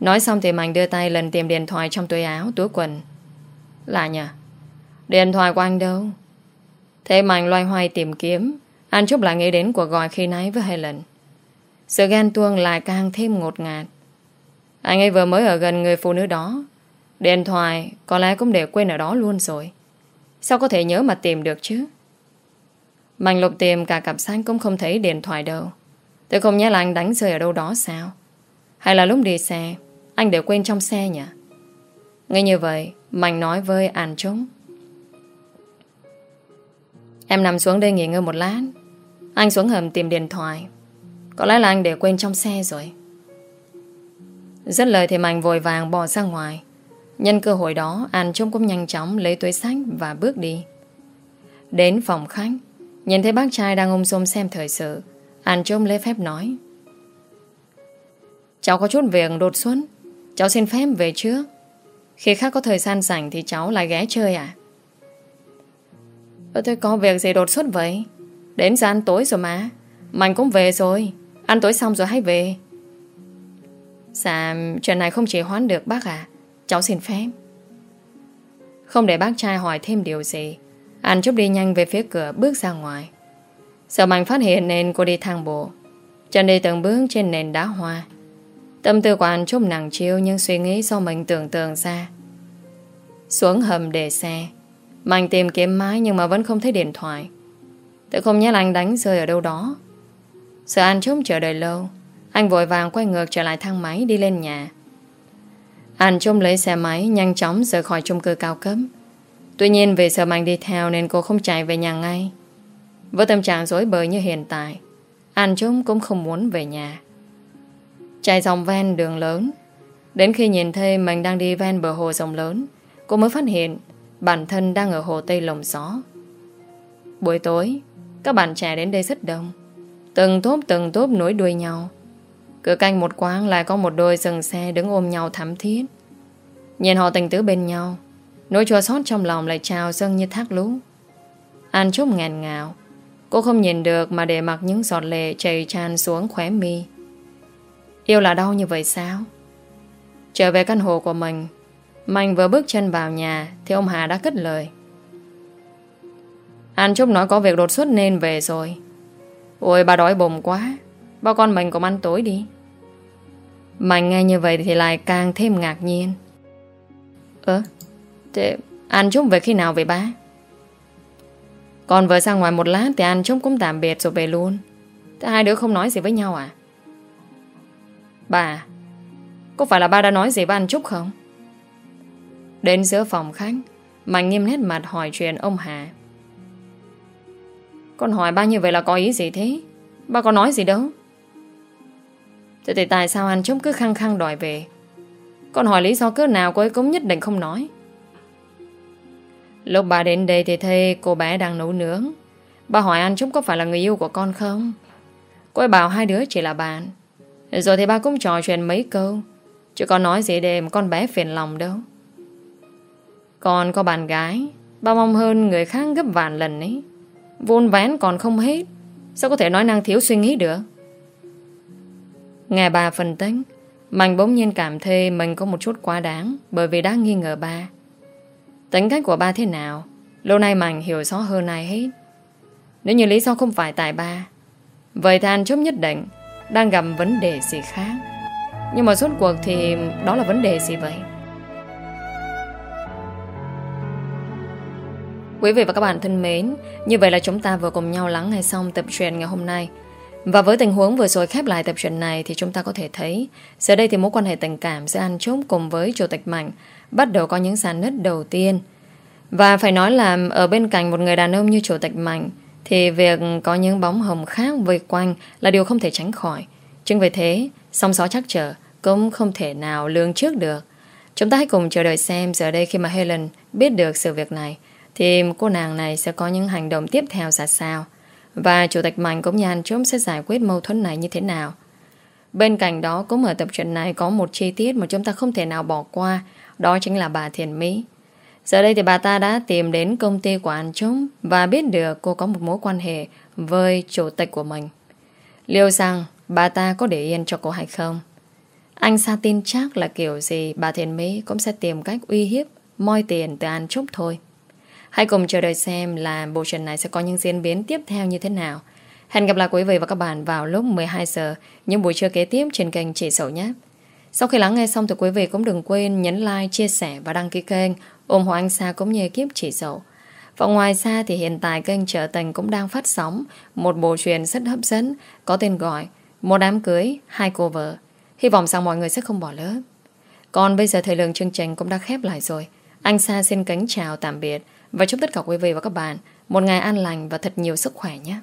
Nói xong thì Mạnh đưa tay lần tìm điện thoại trong túi áo, túi quần. Lạ nhỉ? Điện thoại của anh đâu? Thế Mạnh loay hoay tìm kiếm. Anh chúc lại nghĩ đến cuộc gọi khi nãy với Helen. Sự ghen tuông lại càng thêm ngột ngạt. Anh ấy vừa mới ở gần người phụ nữ đó. Điện thoại có lẽ cũng để quên ở đó luôn rồi. Sao có thể nhớ mà tìm được chứ? Mạnh lục tìm cả cặp sách cũng không thấy điện thoại đâu. Tôi không nhớ là anh đánh rơi ở đâu đó sao? Hay là lúc đi xe, anh để quên trong xe nhỉ? Ngay như vậy, Mạnh nói với An Trống Em nằm xuống đây nghỉ ngơi một lát. Anh xuống hầm tìm điện thoại. Có lẽ là anh để quên trong xe rồi. Rất lời thì Mạnh vội vàng bỏ ra ngoài. Nhân cơ hội đó, An trung cũng nhanh chóng lấy túi sách Và bước đi. Đến phòng khách Nhìn thấy bác trai đang ôm xôm xem thời sự Hàn Trống lấy phép nói. Cháu có chút việc đột xuất, Cháu xin phép về trước. Khi khác có thời gian rảnh thì cháu lại ghé chơi à Ơ, tôi có việc gì đột xuất vậy? Đến giờ ăn tối rồi mà Mạnh cũng về rồi. Ăn tối xong rồi hãy về. Dạ chuyện này không chỉ hoán được bác à Cháu xin phép. Không để bác trai hỏi thêm điều gì anh Trúc đi nhanh về phía cửa, bước ra ngoài. Sợ Mạnh phát hiện nên cô đi thang bộ. Chân đi từng bước trên nền đá hoa. Tâm tư của anh Trúc nặng chiêu Nhưng suy nghĩ do mình tưởng tượng ra. Xuống hầm để xe. Mạnh tìm kiếm mãi nhưng mà vẫn không thấy điện thoại. Tự không nhớ là anh đánh rơi ở đâu đó. Sợ anh Trúc chờ đợi lâu. Anh vội vàng quay ngược trở lại thang máy đi lên nhà. Anh chung lấy xe máy, Nhanh chóng rời khỏi chung cư cao cấp. Tuy nhiên vì sợ Mạnh đi theo Nên cô không chạy về nhà ngay. Với tâm trạng dối bời như hiện tại, Anh chúng cũng không muốn về nhà. Chạy dòng ven đường lớn. Đến khi nhìn thấy mình đang đi ven bờ hồ rộng lớn, Cô mới phát hiện Bản thân đang ở hồ Tây Lồng Gió. Buổi tối, Các bạn trẻ đến đây rất đông. Từng tốp từng tốp nối đuôi nhau. Cửa canh một quán lại có một đôi dừng xe Đứng ôm nhau thắm thiết. Nhìn họ tình tứ bên nhau Nỗi chua xót trong lòng lại trào dâng như thác lũ. An Trúc ngàn ngào. Cô không nhìn được mà để mặc những giọt lệ chảy tràn xuống khóe mi. Yêu là đau như vậy sao? Trở về căn hộ của mình. Mạnh vừa bước chân vào nhà Thì ông Hà đã cất lời. An Trúc nói có việc đột xuất nên về rồi. Ôi, bà đói bụng quá. Bao con mình cùng ăn tối đi. Mạnh nghe như vậy thì lại càng thêm ngạc nhiên. Ơ? Thế anh Trúc về khi nào vậy ba? Còn vừa ra ngoài một lát Thì an Trúc cũng tạm biệt rồi về luôn. Thế hai đứa không nói gì với nhau à? Bà Có phải là ba đã nói gì với anh Trúc không? Đến giữa phòng khách Mạnh nghiêm nét mặt hỏi chuyện ông Hà. Con hỏi ba như vậy là có ý gì thế? Ba có nói gì đâu. Thế thì tại sao anh Trúc cứ khăng khăng đòi về? Con hỏi lý do cứ nào cô ấy cũng nhất định không nói. Lúc bà đến đây thì thấy cô bé đang nấu nướng. Bà hỏi anh chúng có phải là người yêu của con không? Cô ấy bảo hai đứa chỉ là bạn. Rồi thì ba cũng trò chuyện mấy câu. Chứ có nói gì để con bé phiền lòng đâu. Còn có bạn gái Ba mong hơn người khác gấp vạn lần ấy. Vôn vén còn không hết, Sao có thể nói năng thiếu suy nghĩ được? Nghe bà phân tích, Mạnh bỗng nhiên cảm thấy mình có một chút quá đáng Bởi vì đã nghi ngờ bà. Tính cách của ba thế nào? Lâu nay Mạnh hiểu rõ hơn ai hết. Nếu như lý do không phải tại ba, Vậy thì anh chốt nhất định Đang gặp vấn đề gì khác. Nhưng mà suốt cuộc thì Đó là vấn đề gì vậy? Quý vị và các bạn thân mến, Như vậy là chúng ta vừa cùng nhau lắng nghe xong tập truyện ngày hôm nay. Và với tình huống vừa rồi khép lại tập truyện này Thì chúng ta có thể thấy, Giờ đây thì mối quan hệ tình cảm giữa An Trúc cùng với Chủ tịch Mạnh Bắt đầu có những sàn nứt đầu tiên. Và phải nói là Ở bên cạnh một người đàn ông như Chủ tịch Mạnh, Thì việc có những bóng hồng khác vây quanh Là điều không thể tránh khỏi. Chính vì thế Song gió chắc trở Cũng không thể nào lường trước được. Chúng ta hãy cùng chờ đợi xem Giờ đây khi mà Helen biết được sự việc này, thì cô nàng này sẽ có những hành động tiếp theo ra sao. Và Chủ tịch Mạnh cũng như anh sẽ giải quyết mâu thuẫn này như thế nào. Bên cạnh đó, cũng ở tập truyện này có một chi tiết mà chúng ta không thể nào bỏ qua đó chính là bà Thiền Mỹ. Giờ đây thì bà ta đã tìm đến công ty của anh Trúc và biết được cô có một mối quan hệ với chủ tịch của mình. Liệu rằng bà ta có để yên cho cô hay không? Anh Sa tin chắc là kiểu gì bà Thiền Mỹ cũng sẽ tìm cách uy hiếp, moi tiền từ anh Trúc thôi. Hãy cùng chờ đợi xem là bộ truyện này sẽ có những diễn biến tiếp theo như thế nào. Hẹn gặp lại quý vị và các bạn vào lúc 12 giờ, những buổi trưa kế tiếp trên kênh Chị Sầu nhé. Sau khi lắng nghe xong thì quý vị cũng đừng quên nhấn like, chia sẻ và đăng ký kênh ủng hộ anh Sa cũng như kiếp Chị Sầu. Và ngoài ra thì hiện tại kênh Trở Tình cũng đang phát sóng một bộ truyền rất hấp dẫn có tên gọi Một đám cưới, hai cô vợ. Hy vọng rằng mọi người sẽ không bỏ lỡ. Còn bây giờ thời lượng chương trình cũng đã khép lại rồi. Anh Sa xin kính chào tạm biệt và chúc tất cả quý vị và các bạn một ngày an lành và thật nhiều sức khỏe nhé.